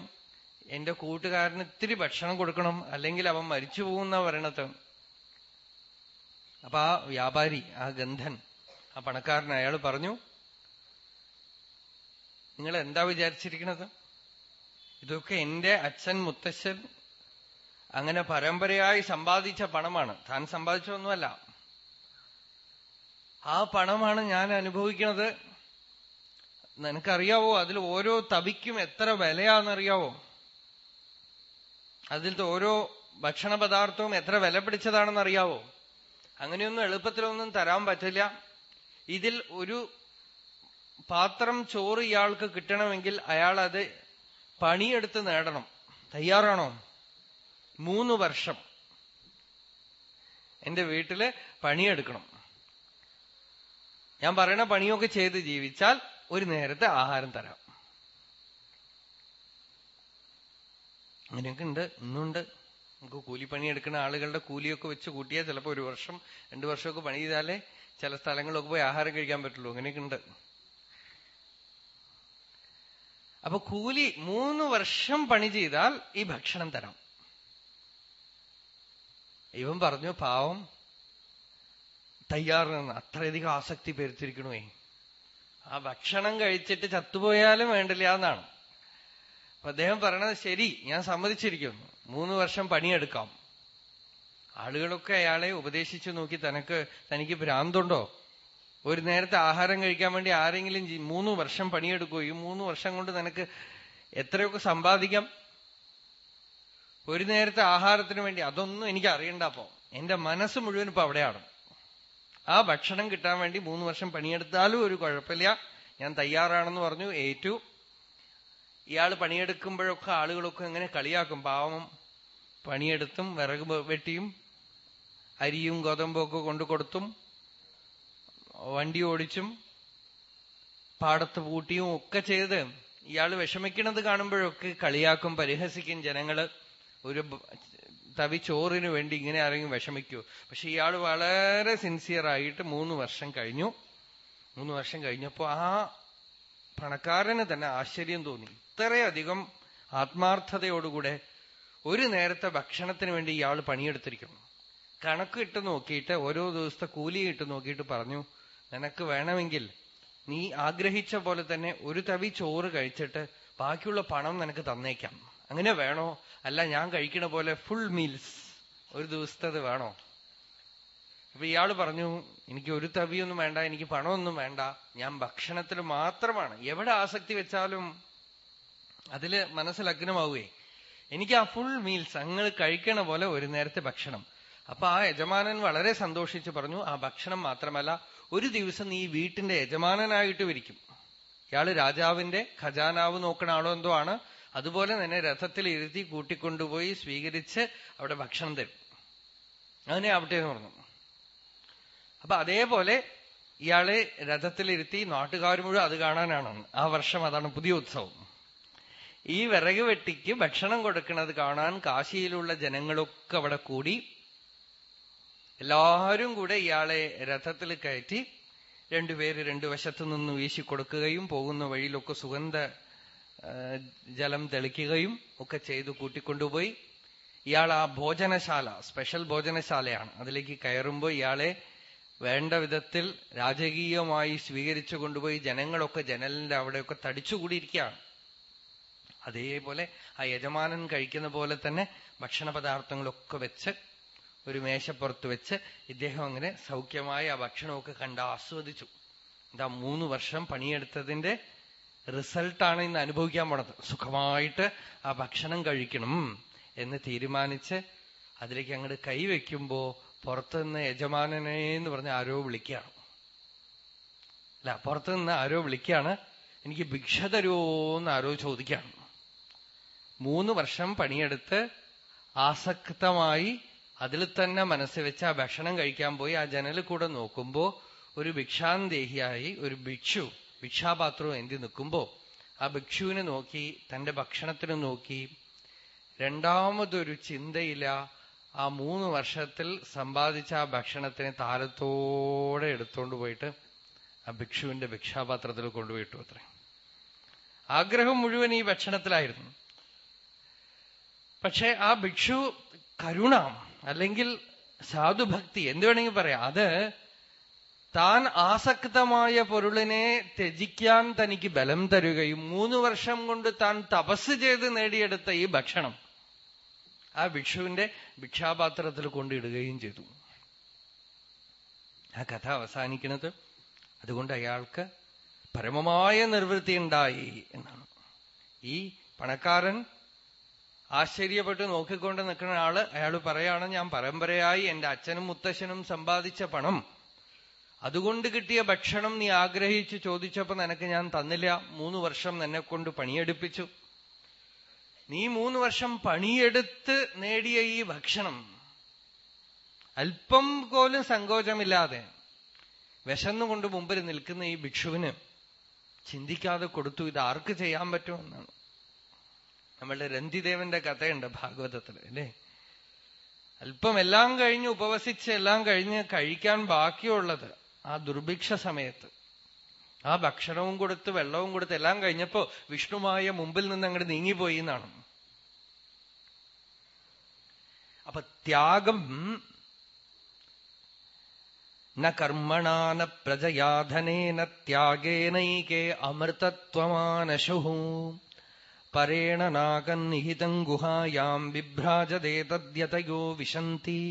എന്റെ കൂട്ടുകാരന് ഇത്തിരി ഭക്ഷണം കൊടുക്കണം അല്ലെങ്കിൽ അവൻ മരിച്ചു പോകുന്ന പറയണത്. അപ്പൊ ആ വ്യാപാരി ആ ഗന്ധൻ ആ പണക്കാരൻ അയാൾ പറഞ്ഞു നിങ്ങൾ എന്താ വിചാരിച്ചിരിക്കണത്? ഇതൊക്കെ എന്റെ അച്ഛൻ മുത്തശ്ശൻ അങ്ങനെ പരമ്പരയായി സമ്പാദിച്ച പണമാണ്. താൻ സമ്പാദിച്ചൊന്നുമല്ല ആ പണമാണ് ഞാൻ അനുഭവിക്കുന്നത്. നിനക്കറിയാവോ അതിൽ ഓരോ തവിക്കും എത്ര വിലയാണെന്നറിയാവോ? അതിലത്തെ ഓരോ ഭക്ഷണ പദാർത്ഥവും എത്ര വില പിടിച്ചതാണെന്ന് അറിയാവോ അങ്ങനെയൊന്നും എളുപ്പത്തിലൊന്നും തരാൻ പറ്റില്ല. ഇതിൽ ഒരു പാത്രം ചോറ് ഇയാൾക്ക് കിട്ടണമെങ്കിൽ അയാൾ അത് പണിയെടുത്ത് നേടണം. തയ്യാറാണോ? മൂന്ന് വർഷം. എന്റെ വീട്ടിൽ പണിയെടുക്കണം. ഞാൻ പറയണ പണിയൊക്കെ ചെയ്ത് ജീവിച്ചാൽ ഒരു നേരത്തെ ആഹാരം തരാം. അങ്ങനെയൊക്കെ ഉണ്ട് ഇന്നുണ്ട്. നമുക്ക് കൂലിപ്പണി എടുക്കുന്ന ആളുകളുടെ കൂലിയൊക്കെ വെച്ച് കൂട്ടിയാൽ ചിലപ്പോൾ ഒരു വർഷം രണ്ടു വർഷമൊക്കെ പണി ചെയ്താലേ ചില സ്ഥലങ്ങളിലൊക്കെ പോയി ആഹാരം കഴിക്കാൻ പറ്റുള്ളൂ. അങ്ങനെയൊക്കെ ഉണ്ട്. അപ്പൊ കൂലി മൂന്ന് വർഷം പണി ചെയ്താൽ ഈ ഭക്ഷണം തരാം. ഇവൻ പറഞ്ഞു പാവം തയ്യാറെന്ന് അത്രയധികം ആസക്തി പെരുത്തിരിക്കണമേ ആ ഭക്ഷണം കഴിച്ചിട്ട് ചത്തുപോയാലും വേണ്ടില്ല എന്നാണ്. അപ്പൊ അദ്ദേഹം പറയണത് ശരി ഞാൻ സമ്മതിച്ചിരിക്കുന്നു. മൂന്ന് വർഷം പണിയെടുക്കാം. ആളുകളൊക്കെ അയാളെ ഉപദേശിച്ചു നോക്കി തനക്ക് തനിക്ക് ഭ്രാന്തുണ്ടോ? ഒരു നേരത്തെ ആഹാരം കഴിക്കാൻ വേണ്ടി ആരെങ്കിലും മൂന്ന് വർഷം പണിയെടുക്കുകയോ ഈ മൂന്ന് വർഷം കൊണ്ട് നിനക്ക് എത്രയൊക്കെ സമ്പാദിക്കാം? ഒരു നേരത്തെ ആഹാരത്തിന് വേണ്ടി അതൊന്നും എനിക്ക് അറിയണ്ട അപ്പോ. എന്റെ മനസ്സ് മുഴുവൻ ഇപ്പൊ അവിടെയാണ്. ആ ഭക്ഷണം കിട്ടാൻ വേണ്ടി മൂന്ന് വർഷം പണിയെടുത്താലും ഒരു കുഴപ്പമില്ല. ഞാൻ തയ്യാറാണെന്ന് പറഞ്ഞു ഏറ്റു. ഇയാൾ പണിയെടുക്കുമ്പോഴൊക്കെ ആളുകളൊക്കെ ഇങ്ങനെ കളിയാക്കും. പാവം. പണിയെടുത്തും വിറക് വെട്ടിയും അരിയും ഗോതമ്പൊക്കെ കൊണ്ടു കൊടുത്തും. വണ്ടി ഓടിച്ചും പാടത്ത് പൂട്ടിയും ഒക്കെ ചെയ്ത് ഇയാൾ വിഷമിക്കണത് കാണുമ്പോഴൊക്കെ കളിയാക്കും പരിഹസിക്കും. ജനങ്ങൾ ഒരു തവി ചോറിന് വേണ്ടി ഇങ്ങനെ ആരെങ്കിലും വിഷമിക്കൂ. പക്ഷെ ഇയാൾ വളരെ സിൻസിയർ ആയിട്ട് മൂന്ന് വർഷം കഴിഞ്ഞു. മൂന്ന് വർഷം കഴിഞ്ഞപ്പോ ആ പണക്കാരന് തന്നെ ആശ്ചര്യം തോന്നി. ഇത്രയധികം ആത്മാർത്ഥതയോടുകൂടെ ഒരു നേരത്തെ ഭക്ഷണത്തിന് വേണ്ടി ഇയാൾ പണിയെടുത്തിരിക്കുന്നു. കണക്ക് ഇട്ട് നോക്കിയിട്ട് ഓരോ ദിവസത്തെ കൂലി ഇട്ട് നോക്കിയിട്ട് പറഞ്ഞു നിനക്ക് വേണമെങ്കിൽ നീ ആഗ്രഹിച്ച പോലെ തന്നെ ഒരു തവി ചോറ് കഴിച്ചിട്ട് ബാക്കിയുള്ള പണം നിനക്ക് തന്നേക്കാം. അങ്ങനെ വേണോ? അല്ല ഞാൻ കഴിക്കണ പോലെ ഫുൾ മീൽസ് ഒരു ദിവസത്തത് വേണോ? അപ്പൊ ഇയാൾ പറഞ്ഞു എനിക്ക് ഒരു തവിയൊന്നും വേണ്ട എനിക്ക് പണമൊന്നും വേണ്ട. ഞാൻ ഭക്ഷണത്തിൽ മാത്രമാണ്. എവിടെ ആസക്തി വെച്ചാലും അതിൽ മനസ്സ് ലഗ്നമാവുകയെ എനിക്ക് ആ ഫുൾ മീൽസ് അങ്ങൾ കഴിക്കണ പോലെ ഒരു നേരത്തെ ഭക്ഷണം. അപ്പൊ ആ യജമാനൻ വളരെ സന്തോഷിച്ച് പറഞ്ഞു ആ ഭക്ഷണം മാത്രമല്ല ഒരു ദിവസം നീ വീട്ടിന്റെ യജമാനനായിട്ട് വിരിക്കും ഇയാൾ രാജാവിന്റെ ഖജാനാവ് നോക്കണ ആളോ എന്തോ ആണ്. അതുപോലെ തന്നെ രഥത്തിൽ ഇരുത്തി കൂട്ടിക്കൊണ്ടുപോയി സ്വീകരിച്ച് അവിടെ ഭക്ഷണം തരും. അങ്ങനെ അവിടെ എന്ന് പറഞ്ഞു. അപ്പൊ അതേപോലെ ഇയാളെ രഥത്തിലിരുത്തി നാട്ടുകാർ മുഴുവൻ അത് കാണാനാണ്. ആ വർഷം അതാണ് പുതിയ ഉത്സവം. ഈ വിറക് വെട്ടിക്ക് ഭക്ഷണം കൊടുക്കുന്നത് കാണാൻ കാശിയിലുള്ള ജനങ്ങളൊക്കെ അവിടെ കൂടി എല്ലാവരും കൂടെ ഇയാളെ രഥത്തിൽ കയറ്റി രണ്ടുപേര് രണ്ടു വശത്തു നിന്ന് വീശിക്കൊടുക്കുകയും പോകുന്ന വഴിയിലൊക്കെ സുഗന്ധ ജലം തെളിക്കുകയും ഒക്കെ ചെയ്ത് കൂട്ടിക്കൊണ്ടുപോയി. ഇയാൾ ആ ഭോജനശാല സ്പെഷ്യൽ ഭോജനശാലയാണ്. അതിലേക്ക് കയറുമ്പോൾ ഇയാളെ വേണ്ട വിധത്തിൽ രാജകീയമായി സ്വീകരിച്ചു കൊണ്ടുപോയി ജനങ്ങളൊക്കെ ജനലിന്റെ അവിടെയൊക്കെ തടിച്ചുകൂടിയിരിക്കുകയാണ്. അതേപോലെ ആ യജമാനൻ കഴിക്കുന്ന പോലെ തന്നെ ഭക്ഷണ പദാർത്ഥങ്ങളൊക്കെ വെച്ച് ഒരു മേശപ്പുറത്ത് വെച്ച് ഇദ്ദേഹം അങ്ങനെ സൗഖ്യമായ ആ ഭക്ഷണമൊക്കെ കണ്ട് ആസ്വദിച്ചു. എന്താ മൂന്ന് വർഷം പണിയെടുത്തതിന്റെ റിസൾട്ടാണ് ഇന്ന് അനുഭവിക്കാൻ പോണത്. സുഖമായിട്ട് ആ ഭക്ഷണം കഴിക്കണം എന്ന് തീരുമാനിച്ച് അതിലേക്ക് അങ്ങോട്ട് കൈവയ്ക്കുമ്പോ പുറത്തുനിന്ന് യജമാനനെ എന്ന് പറഞ്ഞ് ആരോ വിളിക്കുകയാണ്. അല്ല പുറത്തുനിന്ന് ആരോ വിളിക്കുകയാണ്. എനിക്ക് ഭിക്ഷ തരുമോന്ന് ആരോ ചോദിക്കുകയാണ്. മൂന്ന് വർഷം പണിയെടുത്ത് ആസക്തമായി അതിൽ തന്നെ മനസ്സ് വെച്ച് ആ ഭക്ഷണം കഴിക്കാൻ പോയി ആ ജനലിൽ കൂടെ നോക്കുമ്പോ ഒരു ഭിക്ഷാന്തേഹിയായി ഒരു ഭിക്ഷു ഭിക്ഷാപാത്രവും എന്തി നിൽക്കുമ്പോ ആ ഭിക്ഷുവിനെ നോക്കി തന്റെ ഭക്ഷണത്തിന് നോക്കി രണ്ടാമതൊരു ചിന്തയില്ല ആ മൂന്ന് വർഷത്തിൽ സമ്പാദിച്ച ആ ഭക്ഷണത്തിന് താരത്തോടെ എടുത്തോണ്ട് പോയിട്ട് ആ ഭിക്ഷുവിന്റെ ഭിക്ഷാപാത്രത്തിൽ കൊണ്ടുപോയിട്ടു അത്ര. ആഗ്രഹം മുഴുവൻ ഈ ഭക്ഷണത്തിലായിരുന്നു. പക്ഷെ ആ ഭിക്ഷു കരുണ. അല്ലെങ്കിൽ സാധുഭക്തി എന്ത് വേണമെങ്കിൽ പറയാം. അത് താൻ ആസക്തമായ പൊരുളിനെ ത്യജിക്കാൻ തനിക്ക് ബലം തരുകയും മൂന്ന് വർഷം കൊണ്ട് താൻ തപസ് ചെയ്ത് നേടിയെടുത്ത ഈ ഭക്ഷണം ആ ഭിക്ഷുവിന്റെ ഭിക്ഷാപാത്രത്തിൽ കൊണ്ടിടുകയും ചെയ്തു. ആ കഥ അവസാനിക്കുന്നത് അതുകൊണ്ട് അയാൾക്ക് പരമമായ നിർവൃത്തി ഉണ്ടായി എന്നാണ്. ഈ പണക്കാരൻ ആശ്ചര്യപ്പെട്ട് നോക്കിക്കൊണ്ട് നിൽക്കുന്ന ആൾ അയാൾ പറയാണ് ഞാൻ പരമ്പരയായി എന്റെ അച്ഛനും മുത്തശ്ശനും സമ്പാദിച്ച പണം. അതുകൊണ്ട് കിട്ടിയ ഭക്ഷണം നീ ആഗ്രഹിച്ചു ചോദിച്ചപ്പോ നിനക്ക് ഞാൻ തന്നില്ല. മൂന്ന് വർഷം നിന്നെ കൊണ്ട് പണിയെടുപ്പിച്ചു. നീ മൂന്ന് വർഷം പണിയെടുത്ത് നേടിയ ഈ ഭക്ഷണം അല്പം പോലും സങ്കോചമില്ലാതെ വിശന്നുകൊണ്ട് മുമ്പിൽ നിൽക്കുന്ന ഈ ഭിക്ഷുവിന് ചിന്തിക്കാതെ കൊടുത്തു. ഇത് ആർക്ക് ചെയ്യാൻ പറ്റുമെന്നാണ്. നമ്മളുടെ രന്തിദേവന്റെ കഥയുണ്ട് ഭാഗവതത്തിൽ അല്ലേ? അല്പം എല്ലാം കഴിഞ്ഞ് ഉപവസിച്ച് എല്ലാം കഴിഞ്ഞ് കഴിക്കാൻ ബാക്കിയുള്ളത് ആ ദുർഭിക്ഷ സമയത്ത്. ആ ഭക്ഷണവും കൊടുത്ത് വെള്ളവും കൊടുത്ത് എല്ലാം കഴിഞ്ഞപ്പോ വിഷ്ണുമായ മുമ്പിൽ നിന്ന് അങ്ങോട്ട് നീങ്ങിപ്പോയി എന്നാണ്. അപ്പൊ ത്യാഗം ന കർമ്മണാന പ്രജയാധനേന ത്യാഗേനൈകേ അമൃതത്വമാനശു പരേണ നാകന്നിഹിതം ഗുഹായാം വിഭ്രാജതേതദ്യതയോ വിശന്തി.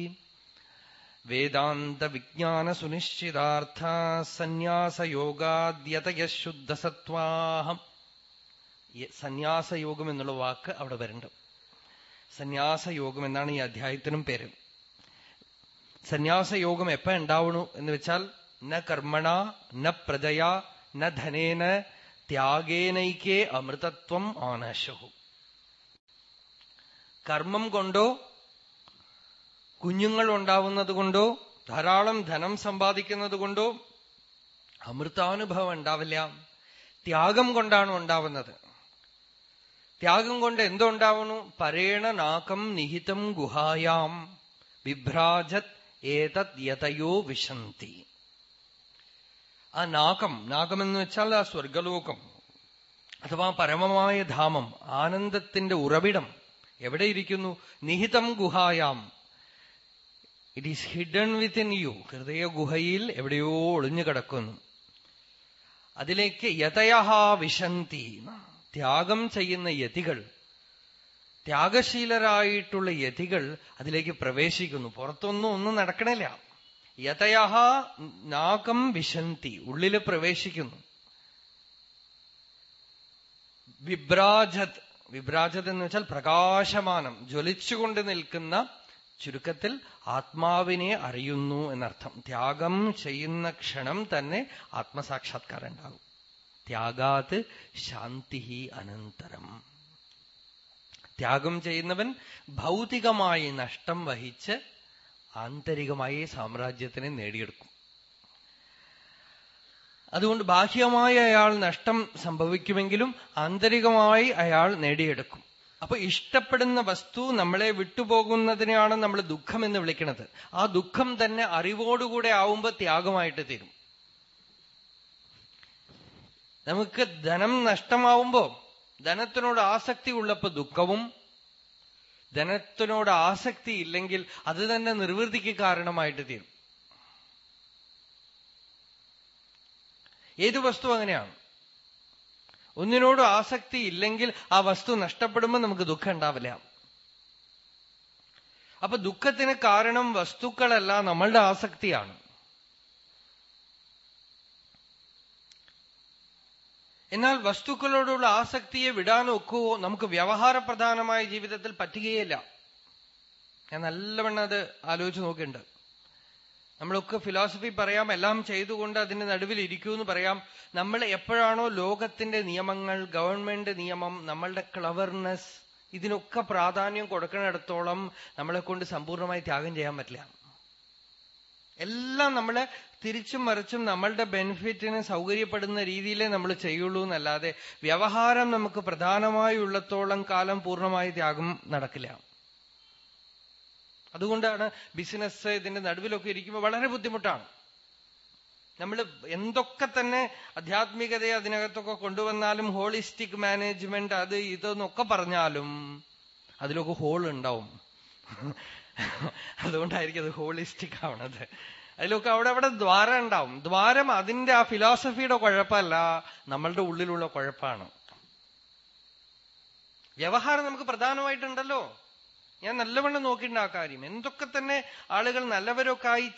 സന്യാസയോഗാദ്യതയ ശുദ്ധസത്വാഹം. സന്യാസയോഗം എന്നുള്ള വാക്ക് അവിടെ വരണ്ട്. സന്യാസയോഗം എന്നാണ് ഈ അധ്യായത്തിനും പേര്. സന്യാസയോഗം എപ്പ ഉണ്ടാവണു എന്ന് വെച്ചാൽ ന കർമ്മണ ന പ്രജയ ന ധനേന ത്യാഗേനൈക്കേ അമൃതത്വം ആനശു കർമ്മം കൊണ്ടോ കുഞ്ഞുങ്ങൾ ഉണ്ടാവുന്നത് കൊണ്ടോ ധാരാളം ധനം സമ്പാദിക്കുന്നത് കൊണ്ടോ അമൃതാനുഭവം ഉണ്ടാവില്ല. ത്യാഗം കൊണ്ടാണ് ഉണ്ടാവുന്നത്. ത്യാഗം കൊണ്ട് എന്തോ ഉണ്ടാവുന്നു പരേണ നാകം നിഹിതം ഗുഹായാം. വിഭ്രാജത് ഏതത് യതയോ വിശന്തി. ആ നാകം നാഗമെന്ന് വെച്ചാൽ ആ സ്വർഗലോകം അഥവാ പരമമായ ധാമം ആനന്ദത്തിന്റെ ഉറവിടം എവിടെ ഇരിക്കുന്നു നിഹിതം ഗുഹായാം. It is hidden within you ഹൃദയ ഗുഹയിൽ എവിടെയോ ഒളിഞ്ഞു കിടക്കുന്നു. അതിലേക്ക് യതയഹ വിശന്തി ത്യാഗം ചെയ്യുന്ന യതികൾ ത്യാഗശീലരായിട്ടുള്ള യതികൾ അതിലേക്ക് പ്രവേശിക്കുന്നു. പുറത്തൊന്നും ഒന്നും നടക്കണില്ല. യതയഹ നാകം വിശന്തി. ഉള്ളിൽ പ്രവേശിക്കുന്നു. വിഭ്രാജത് വിഭ്രാജത് എന്ന് വെച്ചാൽ പ്രകാശമാനം. ജ്വലിച്ചുകൊണ്ട് നിൽക്കുന്ന ചുരുക്കത്തിൽ ആത്മാവിനെ അറിയുന്നു എന്നർത്ഥം. ത്യാഗം ചെയ്യുന്ന ക്ഷണം തന്നെ ആത്മസാക്ഷാത്കാരം ഉണ്ടാകും. ത്യാഗാത് ശാന്തി അനന്തരം. ത്യാഗം ചെയ്യുന്നവൻ ഭൗതികമായി നഷ്ടം വഹിച്ച് ആന്തരികമായി സാമ്രാജ്യത്തിനെ നേടിയെടുക്കും. അതുകൊണ്ട് ബാഹ്യമായി അയാൾ നഷ്ടം സംഭവിക്കുമെങ്കിലും ആന്തരികമായി അയാൾ നേടിയെടുക്കും. അപ്പൊ ഇഷ്ടപ്പെടുന്ന വസ്തു നമ്മളെ വിട്ടുപോകുന്നതിനെയാണ് നമ്മൾ ദുഃഖം എന്ന് വിളിക്കുന്നത്. ആ ദുഃഖം തന്നെ അറിവോടുകൂടെ ആവുമ്പോ ത്യാഗമായിട്ട് തീരും. നമുക്ക് ധനം നഷ്ടമാവുമ്പോ ധനത്തിനോട് ആസക്തി ഉള്ളപ്പോ ദുഃഖവും ധനത്തിനോട് ആസക്തി ഇല്ലെങ്കിൽ അത് തന്നെ നിർവൃത്തിക്ക് കാരണമായിട്ട് തീരും. ഏത് വസ്തു അങ്ങനെയാണ്? ഒന്നിനോട് ആസക്തി ഇല്ലെങ്കിൽ ആ വസ്തു നഷ്ടപ്പെടുമ്പോൾ നമുക്ക് ദുഃഖം ഉണ്ടാവില്ല. അപ്പൊ ദുഃഖത്തിന് കാരണം വസ്തുക്കളല്ല നമ്മളുടെ ആസക്തിയാണ്. എന്നാൽ വസ്തുക്കളോടുള്ള ആസക്തിയെ വിടാൻ ഒക്കുവോ നമുക്ക് വ്യവഹാരപ്രധാനമായ ജീവിതത്തിൽ പറ്റുകയില്ല ഞാൻ നല്ലവണ്ണം അത് ആലോചിച്ച് നോക്കിയിട്ടുണ്ട്. നമ്മളൊക്കെ ഫിലോസഫി പറയാം എല്ലാം ചെയ്തുകൊണ്ട് അതിന്റെ നടുവിൽ ഇരിക്കൂ എന്ന് പറയാം. നമ്മൾ എപ്പോഴാണോ ലോകത്തിന്റെ നിയമങ്ങൾ ഗവൺമെന്റ് നിയമം നമ്മളുടെ ക്ലവർനെസ് ഇതിനൊക്കെ പ്രാധാന്യം കൊടുക്കുന്നിടത്തോളം നമ്മളെ കൊണ്ട് സമ്പൂർണമായി ത്യാഗം ചെയ്യാൻ പറ്റില്ല. എല്ലാം നമ്മൾ തിരിച്ചും മറിച്ചും നമ്മളുടെ ബെനിഫിറ്റിന് സൗകര്യപ്പെടുന്ന രീതിയിലേ നമ്മൾ ചെയ്യുള്ളൂ എന്നല്ലാതെ വ്യവഹാരം നമുക്ക് പ്രധാനമായി ഉള്ളത്തോളം കാലം പൂർണമായി ത്യാഗം നടക്കില്ല. അതുകൊണ്ടാണ് ബിസിനസ് ഇതിന്റെ നടുവിലൊക്കെ ഇരിക്കുമ്പോൾ വളരെ ബുദ്ധിമുട്ടാണ്. നമ്മൾ എന്തൊക്കെ തന്നെ ആധ്യാത്മികതയെ അതിനകത്തൊക്കെ കൊണ്ടുവന്നാലും ഹോളിസ്റ്റിക് മാനേജ്മെന്റ് അത് ഇതെന്നൊക്കെ പറഞ്ഞാലും അതിലൊക്കെ ഹോൾ ഉണ്ടാവും. അതുകൊണ്ടായിരിക്കും അത് ഹോളിസ്റ്റിക് ആവണത്. അതിലൊക്കെ അവിടെ അവിടെ ദ്വാരം ഉണ്ടാവും. ദ്വാരം അതിന്റെ ആ ഫിലോസഫിയുടെ കുഴപ്പമല്ല നമ്മളുടെ ഉള്ളിലുള്ള കുഴപ്പമാണ്. വ്യവഹാരം നമുക്ക് പ്രധാനമായിട്ടുണ്ടല്ലോ. ഞാൻ നല്ലവണ്ണം നോക്കിയിട്ടുണ്ട് ആ കാര്യം. എന്തൊക്കെ തന്നെ ആളുകൾ നല്ലവരൊക്കെ ആയി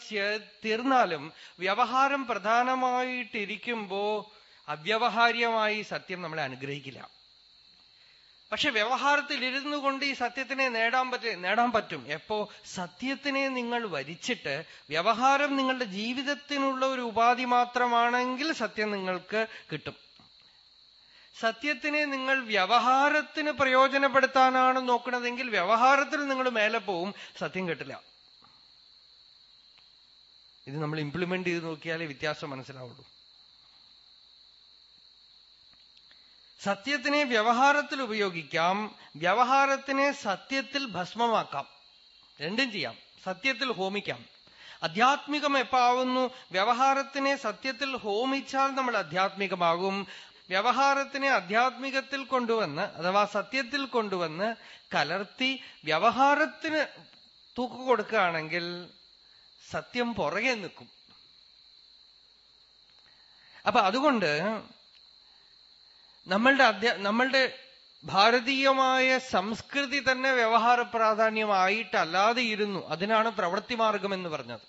തീർന്നാലും വ്യവഹാരം പ്രധാനമായിട്ടിരിക്കുമ്പോ അവ്യവഹാര്യമായി സത്യം നമ്മളെ അനുഗ്രഹിക്കില്ല. പക്ഷെ വ്യവഹാരത്തിൽ ഇരുന്നു കൊണ്ട് ഈ സത്യത്തിനെ നേടാൻ പറ്റ നേടാൻ പറ്റും. എപ്പോ സത്യത്തിനെ നിങ്ങൾ വരിച്ചിട്ട് വ്യവഹാരം നിങ്ങളുടെ ജീവിതത്തിനുള്ള ഒരു ഉപാധി മാത്രമാണെങ്കിൽ സത്യം നിങ്ങൾക്ക് കിട്ടും. സത്യത്തിനെ നിങ്ങൾ വ്യവഹാരത്തിന് പ്രയോജനപ്പെടുത്താനാണ് നോക്കുന്നതെങ്കിൽ വ്യവഹാരത്തിൽ നിങ്ങൾ മേലെ പോവും സത്യം കിട്ടില്ല. ഇത് നമ്മൾ ഇംപ്ലിമെന്റ് ചെയ്ത് നോക്കിയാലേ വ്യത്യാസം മനസ്സിലാവുള്ളൂ. സത്യത്തിനെ വ്യവഹാരത്തിൽ ഉപയോഗിക്കാം വ്യവഹാരത്തിനെ സത്യത്തിൽ ഭസ്മമാക്കാം. രണ്ടും ചെയ്യാം. സത്യത്തിൽ ഹോമിക്കാം. അധ്യാത്മികം എപ്പാവുന്നു? വ്യവഹാരത്തിനെ സത്യത്തിൽ ഹോമിച്ചാൽ നമ്മൾ അധ്യാത്മികമാകും. വ്യവഹാരത്തിനെ അധ്യാത്മികത്തിൽ കൊണ്ടുവന്ന് അഥവാ സത്യത്തിൽ കൊണ്ടുവന്ന് കലർത്തി വ്യവഹാരത്തിന് തൂക്കു കൊടുക്കുകയാണെങ്കിൽ സത്യം പുറകെ നിൽക്കും. അപ്പൊ അതുകൊണ്ട് നമ്മളുടെ അധ്യ നമ്മളുടെ ഭാരതീയമായ സംസ്കൃതി തന്നെ വ്യവഹാര പ്രാധാന്യമായിട്ടല്ലാതെ ഇരുന്നു അതിനാണ് പ്രവൃത്തി മാർഗം എന്ന് പറഞ്ഞത്.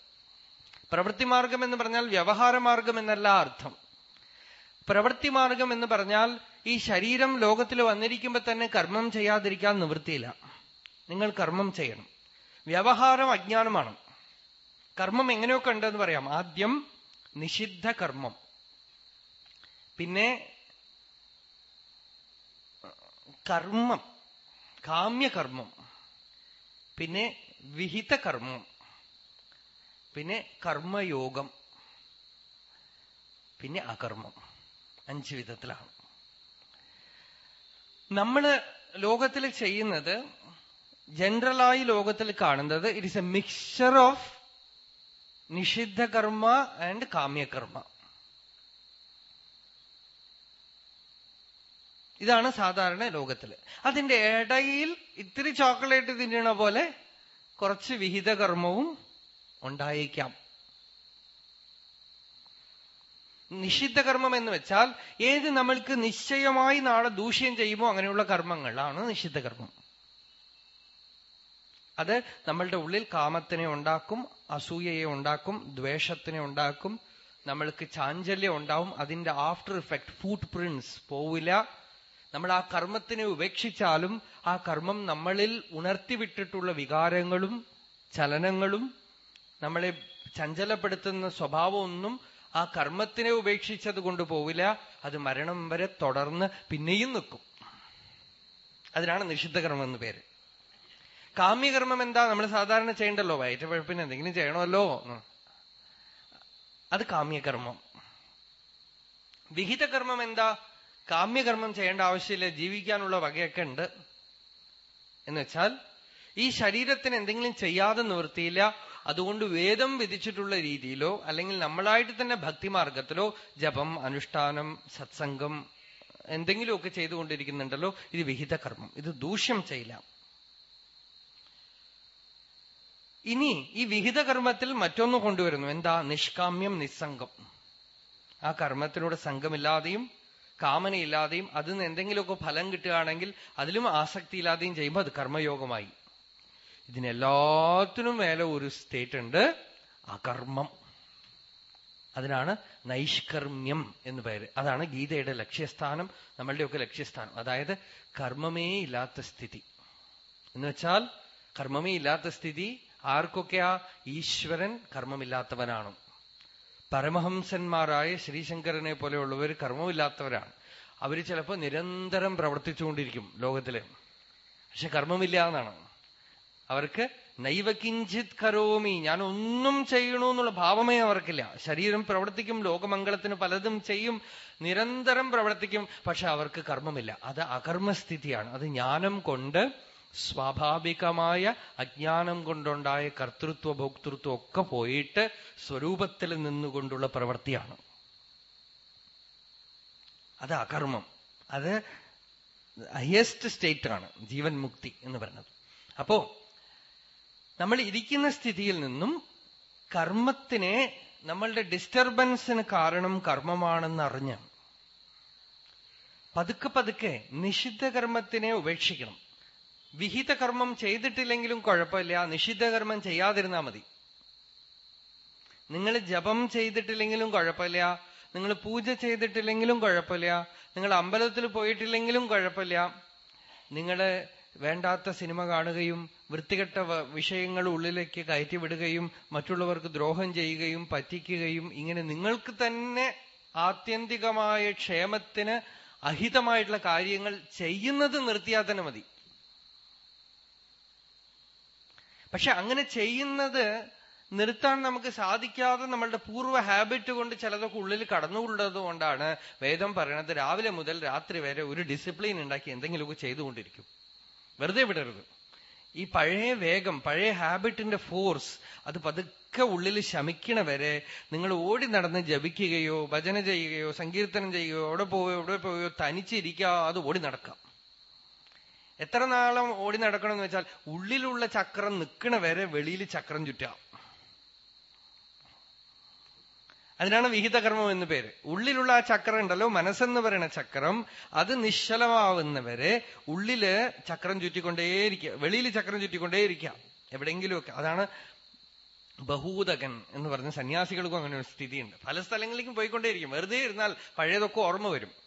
പ്രവൃത്തി മാർഗം എന്ന് പറഞ്ഞാൽ വ്യവഹാര മാർഗം എന്നല്ല അർത്ഥം. പ്രവൃത്തി മാർഗം എന്ന് പറഞ്ഞാൽ ഈ ശരീരം ലോകത്തിൽ വന്നിരിക്കുമ്പോൾ തന്നെ കർമ്മം ചെയ്യാതിരിക്കാൻ നിവൃത്തിയില്ല. നിങ്ങൾ കർമ്മം ചെയ്യണം. വ്യവഹാരം അജ്ഞാനമാണ്. കർമ്മം എങ്ങനെയൊക്കെ ഉണ്ടെന്ന് പറയാം. ആദ്യം നിഷിദ്ധ കർമ്മം. പിന്നെ കർമ്മം കാമ്യകർമ്മം പിന്നെ വിഹിത കർമ്മം പിന്നെ കർമ്മയോഗം പിന്നെ അകർമ്മം. അഞ്ച് വിധത്തിലാണ്. നമ്മൾ ലോകത്തിൽ ചെയ്യുന്നത് ജനറലായി ലോകത്തിൽ കാണുന്നത് it is a mixture of നിഷിദ്ധകർമ്മ and കാമ്യകർമ്മ. ഇതാണ് സാധാരണ ലോകത്തിൽ. അതിന്റെ ഇടയിൽ ഇത്തിരി ചോക്ലേറ്റ് തിന്നണ പോലെ കുറച്ച് വിഹിത കർമ്മവും ഉണ്ടായേക്കാം. നിഷിദ്ധ കർമ്മം എന്ന് വെച്ചാൽ ഏത് നമ്മൾക്ക് നിശ്ചയമായി നാളെ ദൂഷ്യം ചെയ്യുമോ അങ്ങനെയുള്ള കർമ്മങ്ങളാണ് നിഷിദ്ധ കർമ്മം. അത് നമ്മളുടെ ഉള്ളിൽ കാമത്തിനെ ഉണ്ടാക്കും അസൂയയെ ഉണ്ടാക്കും ദ്വേഷത്തിനെ ഉണ്ടാക്കും നമ്മൾക്ക് ചാഞ്ചല്യം ഉണ്ടാവും അതിന്റെ ആഫ്റ്റർ ഇഫക്റ്റ് ഫൂട്ട് പ്രിന്റ്സ് പോവില്ല നമ്മൾ ആ കർമ്മത്തിനെ ഉപേക്ഷിച്ചാലും ആ കർമ്മം നമ്മളിൽ ഉണർത്തിവിട്ടിട്ടുള്ള വികാരങ്ങളും ചലനങ്ങളും നമ്മളെ ചഞ്ചലപ്പെടുത്തുന്ന സ്വഭാവമൊന്നും ആ കർമ്മത്തിനെ ഉപേക്ഷിച്ചത് കൊണ്ട് പോവില്ല. അത് മരണം വരെ തുടർന്ന് പിന്നെയും നിൽക്കും. അതിനാണ് നിഷിദ്ധകർമ്മം എന്ന് പേര്. കാമ്യകർമ്മം എന്താ? നമ്മൾ സാധാരണ ചെയ്യണ്ടല്ലോ. വയറ്റപ്പഴപ്പിന് എന്തെങ്കിലും ചെയ്യണമല്ലോ. അത് കാമ്യകർമ്മം വിഹിതകർമ്മം എന്താ? കാമ്യകർമ്മം ചെയ്യേണ്ട ആവശ്യമില്ല ജീവിക്കാനുള്ള വകയൊക്കെ ഉണ്ട്. എന്ന് വെച്ചാൽ ഈ ശരീരത്തിന് എന്തെങ്കിലും ചെയ്യാതെ നിവൃത്തിയില്ല അതുകൊണ്ട് വേദം വിധിച്ചിട്ടുള്ള രീതിയിലോ അല്ലെങ്കിൽ നമ്മളായിട്ട് തന്നെ ഭക്തിമാർഗത്തിലോ ജപം അനുഷ്ഠാനം സത്സംഗം എന്തെങ്കിലുമൊക്കെ ചെയ്തുകൊണ്ടിരിക്കുന്നുണ്ടല്ലോ ഇത് വിഹിത കർമ്മം ഇത് ദൂഷ്യം ചെയ്യില്ല ഇനി ഈ വിഹിത കർമ്മത്തിൽ മറ്റൊന്ന് കൊണ്ടുവരുന്നു. എന്താ? നിഷ്കാമ്യം നിസ്സംഗം. ആ കർമ്മത്തിലൂടെ സംഘമില്ലാതെയും കാമനയില്ലാതെയും അതിൽ നിന്ന് എന്തെങ്കിലുമൊക്കെ ഫലം കിട്ടുകയാണെങ്കിൽ അതിലും ആസക്തിയില്ലാതെയും ചെയ്യുമ്പോൾ അത് കർമ്മയോഗമായി. ഇതിനെല്ലാത്തിനും മേലെ ഒരു സ്റ്റേറ്റ് ഉണ്ട് അകർമ്മം. അതിനാണ് നൈഷ്കർമ്മ്യം എന്ന് പേര്. അതാണ് ഗീതയുടെ ലക്ഷ്യസ്ഥാനം നമ്മളുടെയൊക്കെ ലക്ഷ്യസ്ഥാനം. അതായത് കർമ്മമേ ഇല്ലാത്ത സ്ഥിതി. എന്നുവെച്ചാൽ കർമ്മമേ ഇല്ലാത്ത സ്ഥിതി ആർക്കൊക്കെയാ? ഈശ്വരൻ കർമ്മമില്ലാത്തവനാണ്. പരമഹംസന്മാരായ ശ്രീശങ്കരനെ പോലെയുള്ളവർ കർമ്മമില്ലാത്തവരാണ്. അവർ ചിലപ്പോൾ നിരന്തരം പ്രവർത്തിച്ചുകൊണ്ടിരിക്കും ലോകത്തിൽ. പക്ഷെ കർമ്മമില്ല എന്നാണ്. അവർക്ക് നൈവകിഞ്ചിത് കരോമി ഞാൻ ഒന്നും ചെയ്യണു എന്നുള്ള ഭാവമേ അവർക്കില്ല. ശരീരം പ്രവർത്തിക്കും ലോകമംഗളത്തിന് പലതും ചെയ്യും നിരന്തരം പ്രവർത്തിക്കും. പക്ഷെ അവർക്ക് കർമ്മമില്ല. അത് അകർമ്മസ്ഥിതിയാണ്. അത് ജ്ഞാനം കൊണ്ട് സ്വാഭാവികമായ അജ്ഞാനം കൊണ്ടുണ്ടായ കർത്തൃത്വ ഭോക്തൃത്വം ഒക്കെ പോയിട്ട് സ്വരൂപത്തിൽ നിന്നുകൊണ്ടുള്ള പ്രവൃത്തിയാണ്. അത് അകർമ്മം. അത് ഹയസ്റ്റ് സ്റ്റേറ്റ് ആണ് ജീവൻ മുക്തി എന്ന് പറയുന്നത്. അപ്പോ നമ്മൾ ഇരിക്കുന്ന സ്ഥിതിയിൽ നിന്നും കർമ്മത്തിനെ നമ്മളുടെ ഡിസ്റ്റർബൻസിന് കാരണം കർമ്മമാണെന്ന് അറിഞ്ഞ് പതുക്കെ പതുക്കെ നിഷിദ്ധ കർമ്മത്തിനെ ഉപേക്ഷിക്കണം. വിഹിത കർമ്മം ചെയ്തിട്ടില്ലെങ്കിലും കുഴപ്പമില്ല. നിഷിദ്ധ കർമ്മം ചെയ്യാതിരുന്നാ മതി. നിങ്ങൾ ജപം ചെയ്തിട്ടില്ലെങ്കിലും കുഴപ്പമില്ല. നിങ്ങൾ പൂജ ചെയ്തിട്ടില്ലെങ്കിലും കുഴപ്പമില്ല. നിങ്ങൾ അമ്പലത്തിൽ പോയിട്ടില്ലെങ്കിലും കുഴപ്പമില്ല. നിങ്ങൾ വേണ്ടാത്ത സിനിമ കാണുകയും വൃത്തികെട്ട വിഷയങ്ങൾ ഉള്ളിലേക്ക് കയറ്റിവിടുകയും മറ്റുള്ളവർക്ക് ദ്രോഹം ചെയ്യുകയും പറ്റിക്കുകയും ഇങ്ങനെ നിങ്ങൾക്ക് തന്നെ ആത്യന്തികമായ ക്ഷേമത്തിന് അഹിതമായിട്ടുള്ള കാര്യങ്ങൾ ചെയ്യുന്നത് നിർത്തിയാൽ തന്നെ മതി. പക്ഷെ അങ്ങനെ ചെയ്യുന്നത് നിർത്താൻ നമുക്ക് സാധിക്കാതെ നമ്മളുടെ പൂർവ ഹാബിറ്റ് കൊണ്ട് ചിലതൊക്കെ ഉള്ളിൽ കടന്നുകൊണ്ടത് കൊണ്ടാണ് വേദം പറയണത് രാവിലെ മുതൽ രാത്രി വരെ ഒരു ഡിസിപ്ലിൻ ഉണ്ടാക്കി എന്തെങ്കിലുമൊക്കെ ചെയ്തുകൊണ്ടിരിക്കും. വെറുതെ വിടരുത്. ഈ പഴയ വേഗം പഴയ ഹാബിറ്റിന്റെ ഫോഴ്സ് അത് പതുക്കെ ഉള്ളിൽ ശമിക്കണ വരെ നിങ്ങൾ ഓടി നടന്ന് ജപിക്കുകയോ ഭജന ചെയ്യുകയോ സങ്കീർത്തനം ചെയ്യുകയോ എവിടെ പോവുകയോ എവിടെ പോവുകയോ തനിച്ചിരിക്കാതെ ഓടി നടക്കാം. എത്ര നാളം ഓടി നടക്കണം എന്ന് വെച്ചാൽ ഉള്ളിലുള്ള ചക്രം നിൽക്കണ വരെ വെളിയിൽ ചക്രം ചുറ്റാം അതിനാണ് വിഹിതകർമ്മം എന്ന് പേര്. ഉള്ളിലുള്ള ആ ചക്രം ഉണ്ടല്ലോ മനസ്സെന്ന് പറയുന്ന ചക്രം അത് നിശ്ചലമാവുന്നവരെ ഉള്ളിൽ ചക്രം ചുറ്റിക്കൊണ്ടേയിരിക്കുക വെളിയിൽ ചക്രം ചുറ്റിക്കൊണ്ടേയിരിക്കാം എവിടെയെങ്കിലുമൊക്കെ. അതാണ് ബഹൂതകൻ എന്ന് പറഞ്ഞ സന്യാസികൾക്കും അങ്ങനെ ഒരു സ്ഥിതിയുണ്ട്. പല സ്ഥലങ്ങളിലേക്കും പോയിക്കൊണ്ടേയിരിക്കും. വെറുതെ ഇരുന്നാൽ പഴയതൊക്കെ ഓർമ്മ വരും.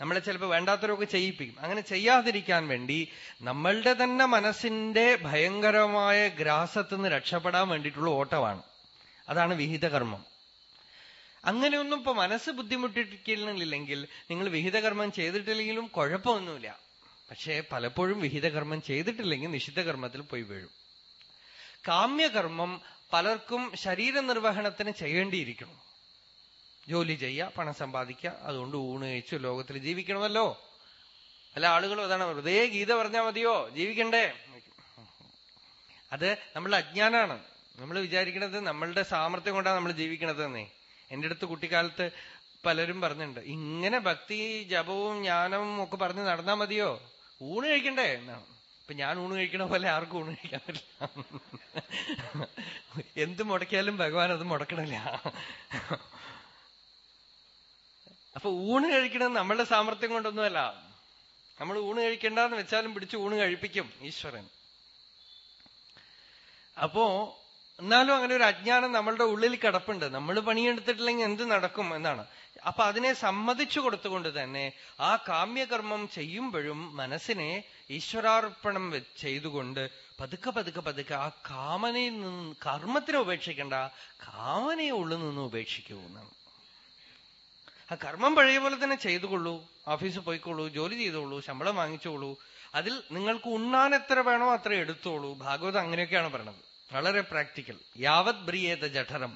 നമ്മളെ ചിലപ്പോൾ വേണ്ടാത്തവരൊക്കെ ചെയ്യിപ്പിക്കും. അങ്ങനെ ചെയ്യാതിരിക്കാൻ വേണ്ടി നമ്മളുടെ തന്നെ മനസ്സിന്റെ ഭയങ്കരമായ ഗ്രാസത്തുനിന്ന് രക്ഷപ്പെടാൻ വേണ്ടിയിട്ടുള്ള ഓട്ടമാണ്. അതാണ് വിഹിതകർമ്മം അങ്ങനെയൊന്നും ഇപ്പൊ മനസ്സ് ബുദ്ധിമുട്ടിക്കുന്നില്ലെങ്കിൽ നിങ്ങൾ വിഹിതകർമ്മം ചെയ്തിട്ടില്ലെങ്കിലും കുഴപ്പമൊന്നുമില്ല. പക്ഷേ പലപ്പോഴും വിഹിതകർമ്മം ചെയ്തിട്ടില്ലെങ്കിൽ നിഷിദ്ധകർമ്മത്തിൽ പോയി വീഴും. കാമ്യകർമ്മം പലർക്കും ശരീര നിർവഹണത്തിന് ചെയ്യേണ്ടിയിരിക്കണം ജോലി ചെയ്യുക പണം സമ്പാദിക്കുക അതുകൊണ്ട് ഊണ് കഴിച്ച് ലോകത്തിൽ ജീവിക്കണമല്ലോ. പല ആളുകളും അതാണ് വെറുതെ ഗീത പറഞ്ഞാൽ മതിയോ? ജീവിക്കണ്ടേ? അത് നമ്മളുടെ അജ്ഞാനാണ്. നമ്മൾ വിചാരിക്കുന്നത് നമ്മളുടെ സാമർത്ഥ്യം കൊണ്ടാണ് നമ്മൾ ജീവിക്കണത് എന്നേ എന്റെ അടുത്ത് കുട്ടിക്കാലത്ത് പലരും പറഞ്ഞിട്ടുണ്ട് ഇങ്ങനെ ഭക്തി ജപവും ജ്ഞാനവും ഒക്കെ പറഞ്ഞ് നടന്നാ മതിയോ? ഊണ് കഴിക്കണ്ടേ? എന്നാണ് ഇപ്പൊ ഞാൻ ഊണ് കഴിക്കണ പോലെ ആർക്കും ഊണ് കഴിക്കാൻ പറ്റില്ല. എന്ത് മുടക്കിയാലും ഭഗവാൻ അത് മുടക്കണില്ല. അപ്പൊ ഊണ് കഴിക്കണത് നമ്മളുടെ സാമർത്ഥ്യം കൊണ്ടൊന്നുമല്ല. നമ്മൾ ഊണ് കഴിക്കണ്ടെന്ന് വെച്ചാലും പിടിച്ച് ഊണ് കഴിപ്പിക്കും ഈശ്വരൻ. അപ്പോ എന്നാലും അങ്ങനെ ഒരു അജ്ഞാനം നമ്മളുടെ ഉള്ളിൽ കിടപ്പുണ്ട്. നമ്മൾ പണിയെടുത്തിട്ടില്ലെങ്കിൽ എന്ത് നടക്കും എന്നാണ്. അപ്പൊ അതിനെ സമ്മതിച്ചു കൊടുത്തുകൊണ്ട് തന്നെ ആ കാമ്യകർമ്മം ചെയ്യുമ്പോഴും മനസ്സിനെ ഈശ്വരാർപ്പണം ചെയ്തുകൊണ്ട് പതുക്കെ പതുക്കെ പതുക്കെ ആ കാമനയിൽ നിന്ന് കർമ്മത്തിനെ ഉപേക്ഷിക്കേണ്ട കാമനയെ ഉള്ളിൽ നിന്ന് ഉപേക്ഷിക്കൂ എന്നാണ്. ആ കർമ്മം പഴയ പോലെ തന്നെ ചെയ്തുകൊള്ളൂ ഓഫീസിൽ പോയിക്കോളൂ ജോലി ചെയ്തോളൂ ശമ്പളം വാങ്ങിച്ചോളൂ അതിൽ നിങ്ങൾക്ക് ഉണ്ണാൻ എത്ര വേണോ അത്ര എടുത്തോളൂ. ഭാഗവതം അങ്ങനെയൊക്കെയാണ് പറയണത് വളരെ പ്രാക്ടിക്കൽ. യാവത് ബ്രിയേത ജഠരം.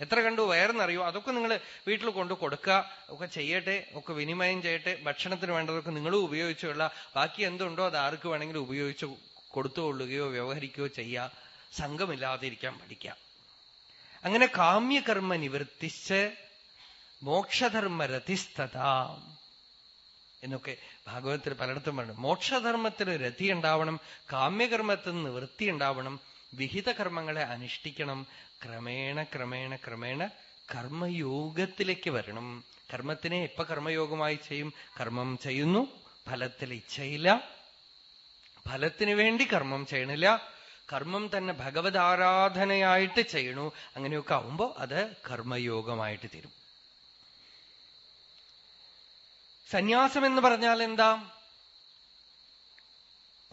എത്ര കണ്ടു വയറെന്നറിയോ അതൊക്കെ നിങ്ങൾ വീട്ടിൽ കൊണ്ട് കൊടുക്കുക ഒക്കെ ചെയ്യട്ടെ ഒക്കെ വിനിമയം ചെയ്യട്ടെ ഭക്ഷണത്തിന് വേണ്ടതൊക്കെ നിങ്ങളും ഉപയോഗിച്ചുള്ള ബാക്കി എന്തുണ്ടോ അത് ആർക്ക് വേണമെങ്കിലും ഉപയോഗിച്ച് കൊടുത്തുകൊള്ളുകയോ വ്യവഹരിക്കുകയോ ചെയ്യുക സംഘമില്ലാതിരിക്കാൻ പഠിക്കുക അങ്ങനെ കാമ്യകർമ്മ നിവർത്തിച്ച് മോക്ഷധർമ്മ രതിസ്തതാ എന്നൊക്കെ ഭാഗവതത്തിൽ പലയിടത്തും പറഞ്ഞു. മോക്ഷധർമ്മത്തിന് രതി ഉണ്ടാവണം കാമ്യകർമ്മത്തിന് നിവൃത്തി ഉണ്ടാവണം വിഹിത കർമ്മങ്ങളെ അനുഷ്ഠിക്കണം ക്രമേണ ക്രമേണ ക്രമേണ കർമ്മയോഗത്തിലേക്ക് വരണം. കർമ്മത്തിനെ എപ്പ കർമ്മയോഗമായി ചെയ്യും? കർമ്മം ചെയ്യുന്നു ഫലത്തിൽ ഇച്ഛയില്ല ഫലത്തിന് വേണ്ടി കർമ്മം ചെയ്യണില്ല കർമ്മം തന്നെ ഭഗവത് ആരാധനയായിട്ട് ചെയ്യണു അങ്ങനെയൊക്കെ ആവുമ്പോ അത് കർമ്മയോഗമായിട്ട് തീരും. സന്യാസം എന്ന് പറഞ്ഞാൽ എന്താ?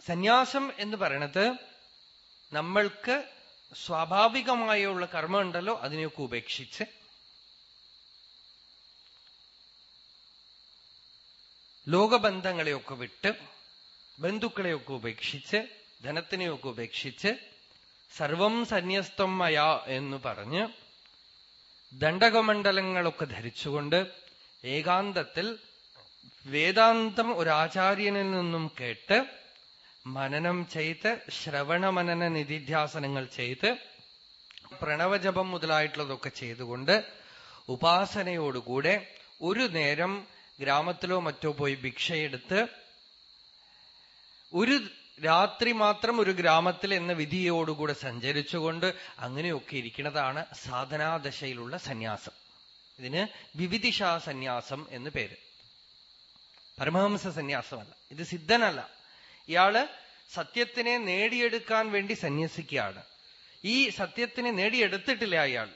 സന്യാസം എന്ന് പറയണത് നമ്മൾക്ക് സ്വാഭാവികമായുള്ള കർമ്മം ഉണ്ടല്ലോ അതിനെയൊക്കെ ഉപേക്ഷിച്ച്. ലോകബന്ധങ്ങളെയൊക്കെ വിട്ട് ബന്ധുക്കളെയൊക്കെ ഉപേക്ഷിച്ച് ധനത്തിനെയൊക്കെ ഉപേക്ഷിച്ച് സർവം സന്യസ്തം മയാ എന്ന് പറഞ്ഞ് ദണ്ഡകമണ്ഡലങ്ങളൊക്കെ ധരിച്ചുകൊണ്ട് ഏകാന്തത്തിൽ വേദാന്തം ഒരു ആചാര്യനിൽ നിന്നും കേട്ട് മനനം ചെയ്ത് ശ്രവണമനന നിധിധ്യാസനങ്ങൾ ചെയ്ത് പ്രണവജപം മുതലായിട്ടുള്ളതൊക്കെ ചെയ്തുകൊണ്ട് ഉപാസനയോടുകൂടെ ഒരു നേരം ഗ്രാമത്തിലോ മറ്റോ പോയി ഭിക്ഷയെടുത്ത് ഒരു രാത്രി മാത്രം ഒരു ഗ്രാമത്തിൽ എന്ന വിധിയോടുകൂടെ സഞ്ചരിച്ചുകൊണ്ട് അങ്ങനെയൊക്കെ ഇരിക്കുന്നതാണ് സാധനാദശയിലുള്ള സന്യാസം. ഇതിന് വിവിധിഷാ സന്യാസം എന്ന് പേര്. പരമഹംസ സന്യാസമല്ല. ഇത് സിദ്ധനല്ല. ഇയാൾ സത്യത്തിനെ നേടിയെടുക്കാൻ വേണ്ടി സന്യസിക്കുകയാണ്. ഈ സത്യത്തിനെ നേടിയെടുത്തിട്ടില്ല അയാൾ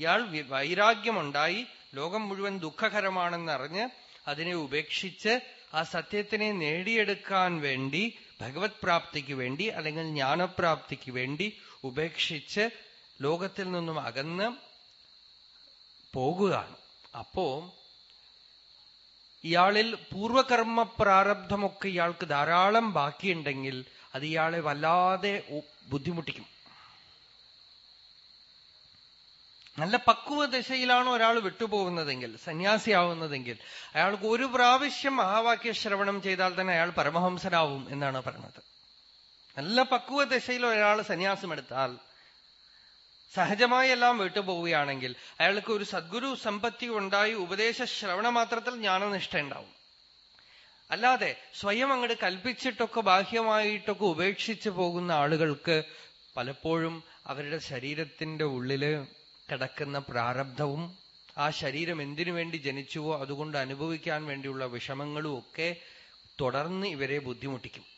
ഇയാൾ വൈരാഗ്യമുണ്ടായി ലോകം മുഴുവൻ ദുഃഖകരമാണെന്നറിഞ്ഞ് അതിനെ ഉപേക്ഷിച്ച് ആ സത്യത്തിനെ നേടിയെടുക്കാൻ വേണ്ടി ഭഗവത് പ്രാപ്തിക്ക് വേണ്ടി അല്ലെങ്കിൽ ജ്ഞാനപ്രാപ്തിക്ക് വേണ്ടി ഉപേക്ഷിച്ച് ലോകത്തിൽ നിന്നും അകന്ന് പോകുകയാണ് അപ്പോ ഇയാളിൽ പൂർവകർമ്മ പ്രാരബ്ധമൊക്കെ ഇയാൾക്ക് ധാരാളം ബാക്കിയുണ്ടെങ്കിൽ അത് ഇയാളെ വല്ലാതെ ബുദ്ധിമുട്ടിക്കും. നല്ല പക്വ ദശയിലാണ് ഒരാൾ വിട്ടുപോകുന്നതെങ്കിൽ സന്യാസിയാവുന്നതെങ്കിൽ അയാൾക്ക് ഒരു പ്രാവശ്യം മഹാവാക്യ ശ്രവണം ചെയ്താൽ തന്നെ അയാൾ പരമഹംസനാവും എന്നാണ് പറഞ്ഞത് നല്ല പക്വ ദശയിൽ ഒരാൾ സന്യാസം എടുത്താൽ സഹജമായി എല്ലാം വിട്ടുപോവുകയാണെങ്കിൽ അയാൾക്ക് ഒരു സദ്ഗുരു സമ്പത്തി ഉണ്ടായി ഉപദേശ ശ്രവണ മാത്രത്തിൽ ജ്ഞാനനിഷ്ഠ ഉണ്ടാവും. അല്ലാതെ സ്വയം അങ്ങോട്ട് കൽപ്പിച്ചിട്ടൊക്കെ ബാഹ്യമായിട്ടൊക്കെ ഉപേക്ഷിച്ചു പോകുന്ന ആളുകൾക്ക് പലപ്പോഴും അവരുടെ ശരീരത്തിന്റെ ഉള്ളിൽ കിടക്കുന്ന പ്രാരബ്ധവും ആ ശരീരം എന്തിനു വേണ്ടി ജനിച്ചുവോ അതുകൊണ്ട് അനുഭവിക്കാൻ വേണ്ടിയുള്ള വിഷമങ്ങളും ഒക്കെ തുടർന്ന് ഇവരെ ബുദ്ധിമുട്ടിക്കും.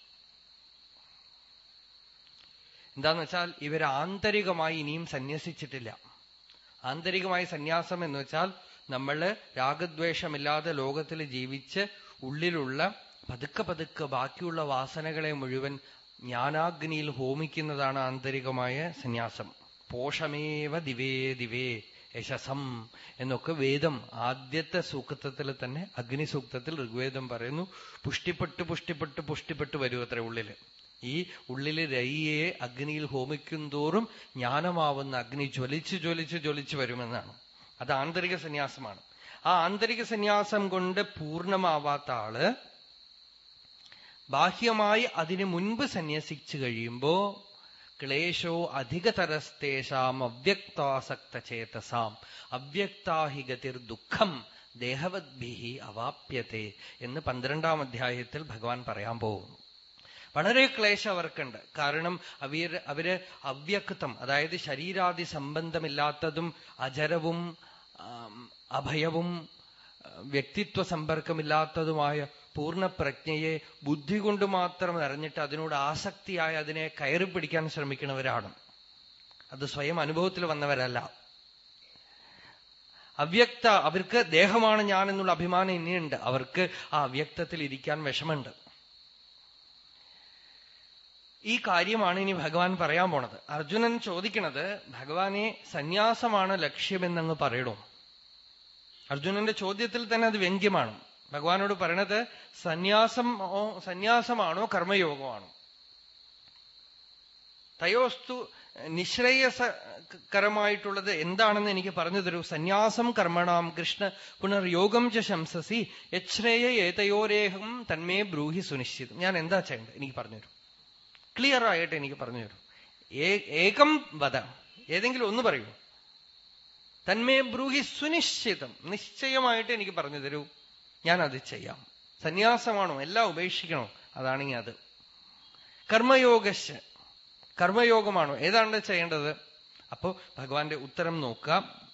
എന്താന്ന് വെച്ചാൽ ഇവർ ആന്തരികമായി ഇനിയും സന്യസിച്ചിട്ടില്ല. ആന്തരികമായി സന്യാസം എന്ന് വെച്ചാൽ നമ്മൾ രാഗദ്വേഷമില്ലാതെ ലോകത്തിൽ ജീവിച്ച് ഉള്ളിലുള്ള പതുക്കെ പതുക്കെ ബാക്കിയുള്ള വാസനകളെ മുഴുവൻ ജ്ഞാനാഗ്നിയിൽ ഹോമിക്കുന്നതാണ് ആന്തരികമായ സന്യാസം. പോഷമേവ ദിവേ ദിവേ യശസം എന്നൊക്കെ വേദം ആദ്യത്തെ സൂക്തത്തിൽ തന്നെ അഗ്നി സൂക്തത്തിൽ ഋഗ്വേദം പറയുന്നു. പുഷ്ടിപ്പെട്ട് പുഷ്ടിപ്പെട്ട് പുഷ്ടിപ്പെട്ട് വരും അത്ര ഉള്ളിൽ. ഈ ഉള്ളിലെ രയ്യയെ അഗ്നിയിൽ ഹോമിക്കും തോറും ജ്ഞാനമാവുന്ന അഗ്നി ജ്വലിച്ച് ജ്വലിച്ച് ജ്വലിച്ച് വരുമെന്നാണ്. അത് ആന്തരിക സന്യാസമാണ്. ആ ആന്തരിക സന്യാസം കൊണ്ട് പൂർണമാവാത്ത ആൾ ബാഹ്യമായി അതിനു മുൻപ് സന്യസിച്ചു കഴിയുമ്പോ ക്ലേശോ അധികതരസ്തേഷാം അവ്യക്താസക്ത ചേതസാം അവ്യക്താഹികതിർ ദുഃഖം ദേഹവദ്ഭിഹി അവാപ്യത്തെ എന്ന് പന്ത്രണ്ടാം അധ്യായത്തിൽ ഭഗവാൻ പറയാൻ പോകുന്നു. വളരെ ക്ലേശം അവർക്കുണ്ട്. കാരണം അവർ അവർ അവ്യക്തം അതായത് ശരീരാദി സംബന്ധമില്ലാത്തതും അജരവും അഭയവും വ്യക്തിത്വ സമ്പർക്കമില്ലാത്തതുമായ പൂർണപ്രജ്ഞയെ ബുദ്ധി കൊണ്ട് മാത്രം അറിഞ്ഞിട്ട് അതിനോട് ആസക്തിയായി അതിനെ കയറി പിടിക്കാൻ ശ്രമിക്കുന്നവരാണ്. അത് സ്വയം അനുഭവത്തിൽ വന്നവരല്ല. അവ്യക്ത അവർക്ക് ദേഹമാണ് ഞാൻ എന്നുള്ള അഭിമാനം ഇനിയുണ്ട്. അവർക്ക് ആ അവ്യക്തത്തിൽ ഇരിക്കാൻ വിഷമുണ്ട് ഈ കാര്യമാണ് ഇനി ഭഗവാൻ പറയാൻ പോണത്. അർജുനൻ ചോദിക്കണത് ഭഗവാനെ സന്യാസമാണ് ലക്ഷ്യമെന്നങ്ങ് പറയണോ അർജുനന്റെ ചോദ്യത്തിൽ തന്നെ അത് വ്യംഗ്യമാണ്. ഭഗവാനോട് പറയണത് സന്യാസം സന്യാസമാണോ കർമ്മയോഗമാണോ? തയോസ്തു നിശ്രേയസകരമായിട്ടുള്ളത് എന്താണെന്ന് എനിക്ക് പറഞ്ഞു തരൂ. സന്യാസം കർമ്മണാം കൃഷ്ണ പുനർയോഗം ച ശംസസി യശ്രേയ ഏതയോരേഹം തന്മേ ബ്രൂഹി സുനിശ്ചിതം. ഞാൻ എന്താ ചെയ്യേണ്ടത്? എനിക്ക് പറഞ്ഞുതരൂ ക്ലിയർ ആയിട്ട് എനിക്ക് പറഞ്ഞു തരും. ഏകം വധ ഏതെങ്കിലും ഒന്ന് പറയൂ. തന്മേ ബ്രൂഹി സുനിശ്ചിതം. നിശ്ചയമായിട്ട് എനിക്ക് പറഞ്ഞു തരൂ. ഞാൻ അത് ചെയ്യാം. സന്യാസമാണോ? എല്ലാം ഉപേക്ഷിക്കണോ? അതാണെങ്കിൽ അത്. കർമ്മയോഗശ്. കർമ്മയോഗമാണോ? ഏതാണ്ട് ചെയ്യേണ്ടത്? അപ്പോ ഭഗവാന്റെ ഉത്തരം നോക്കാം.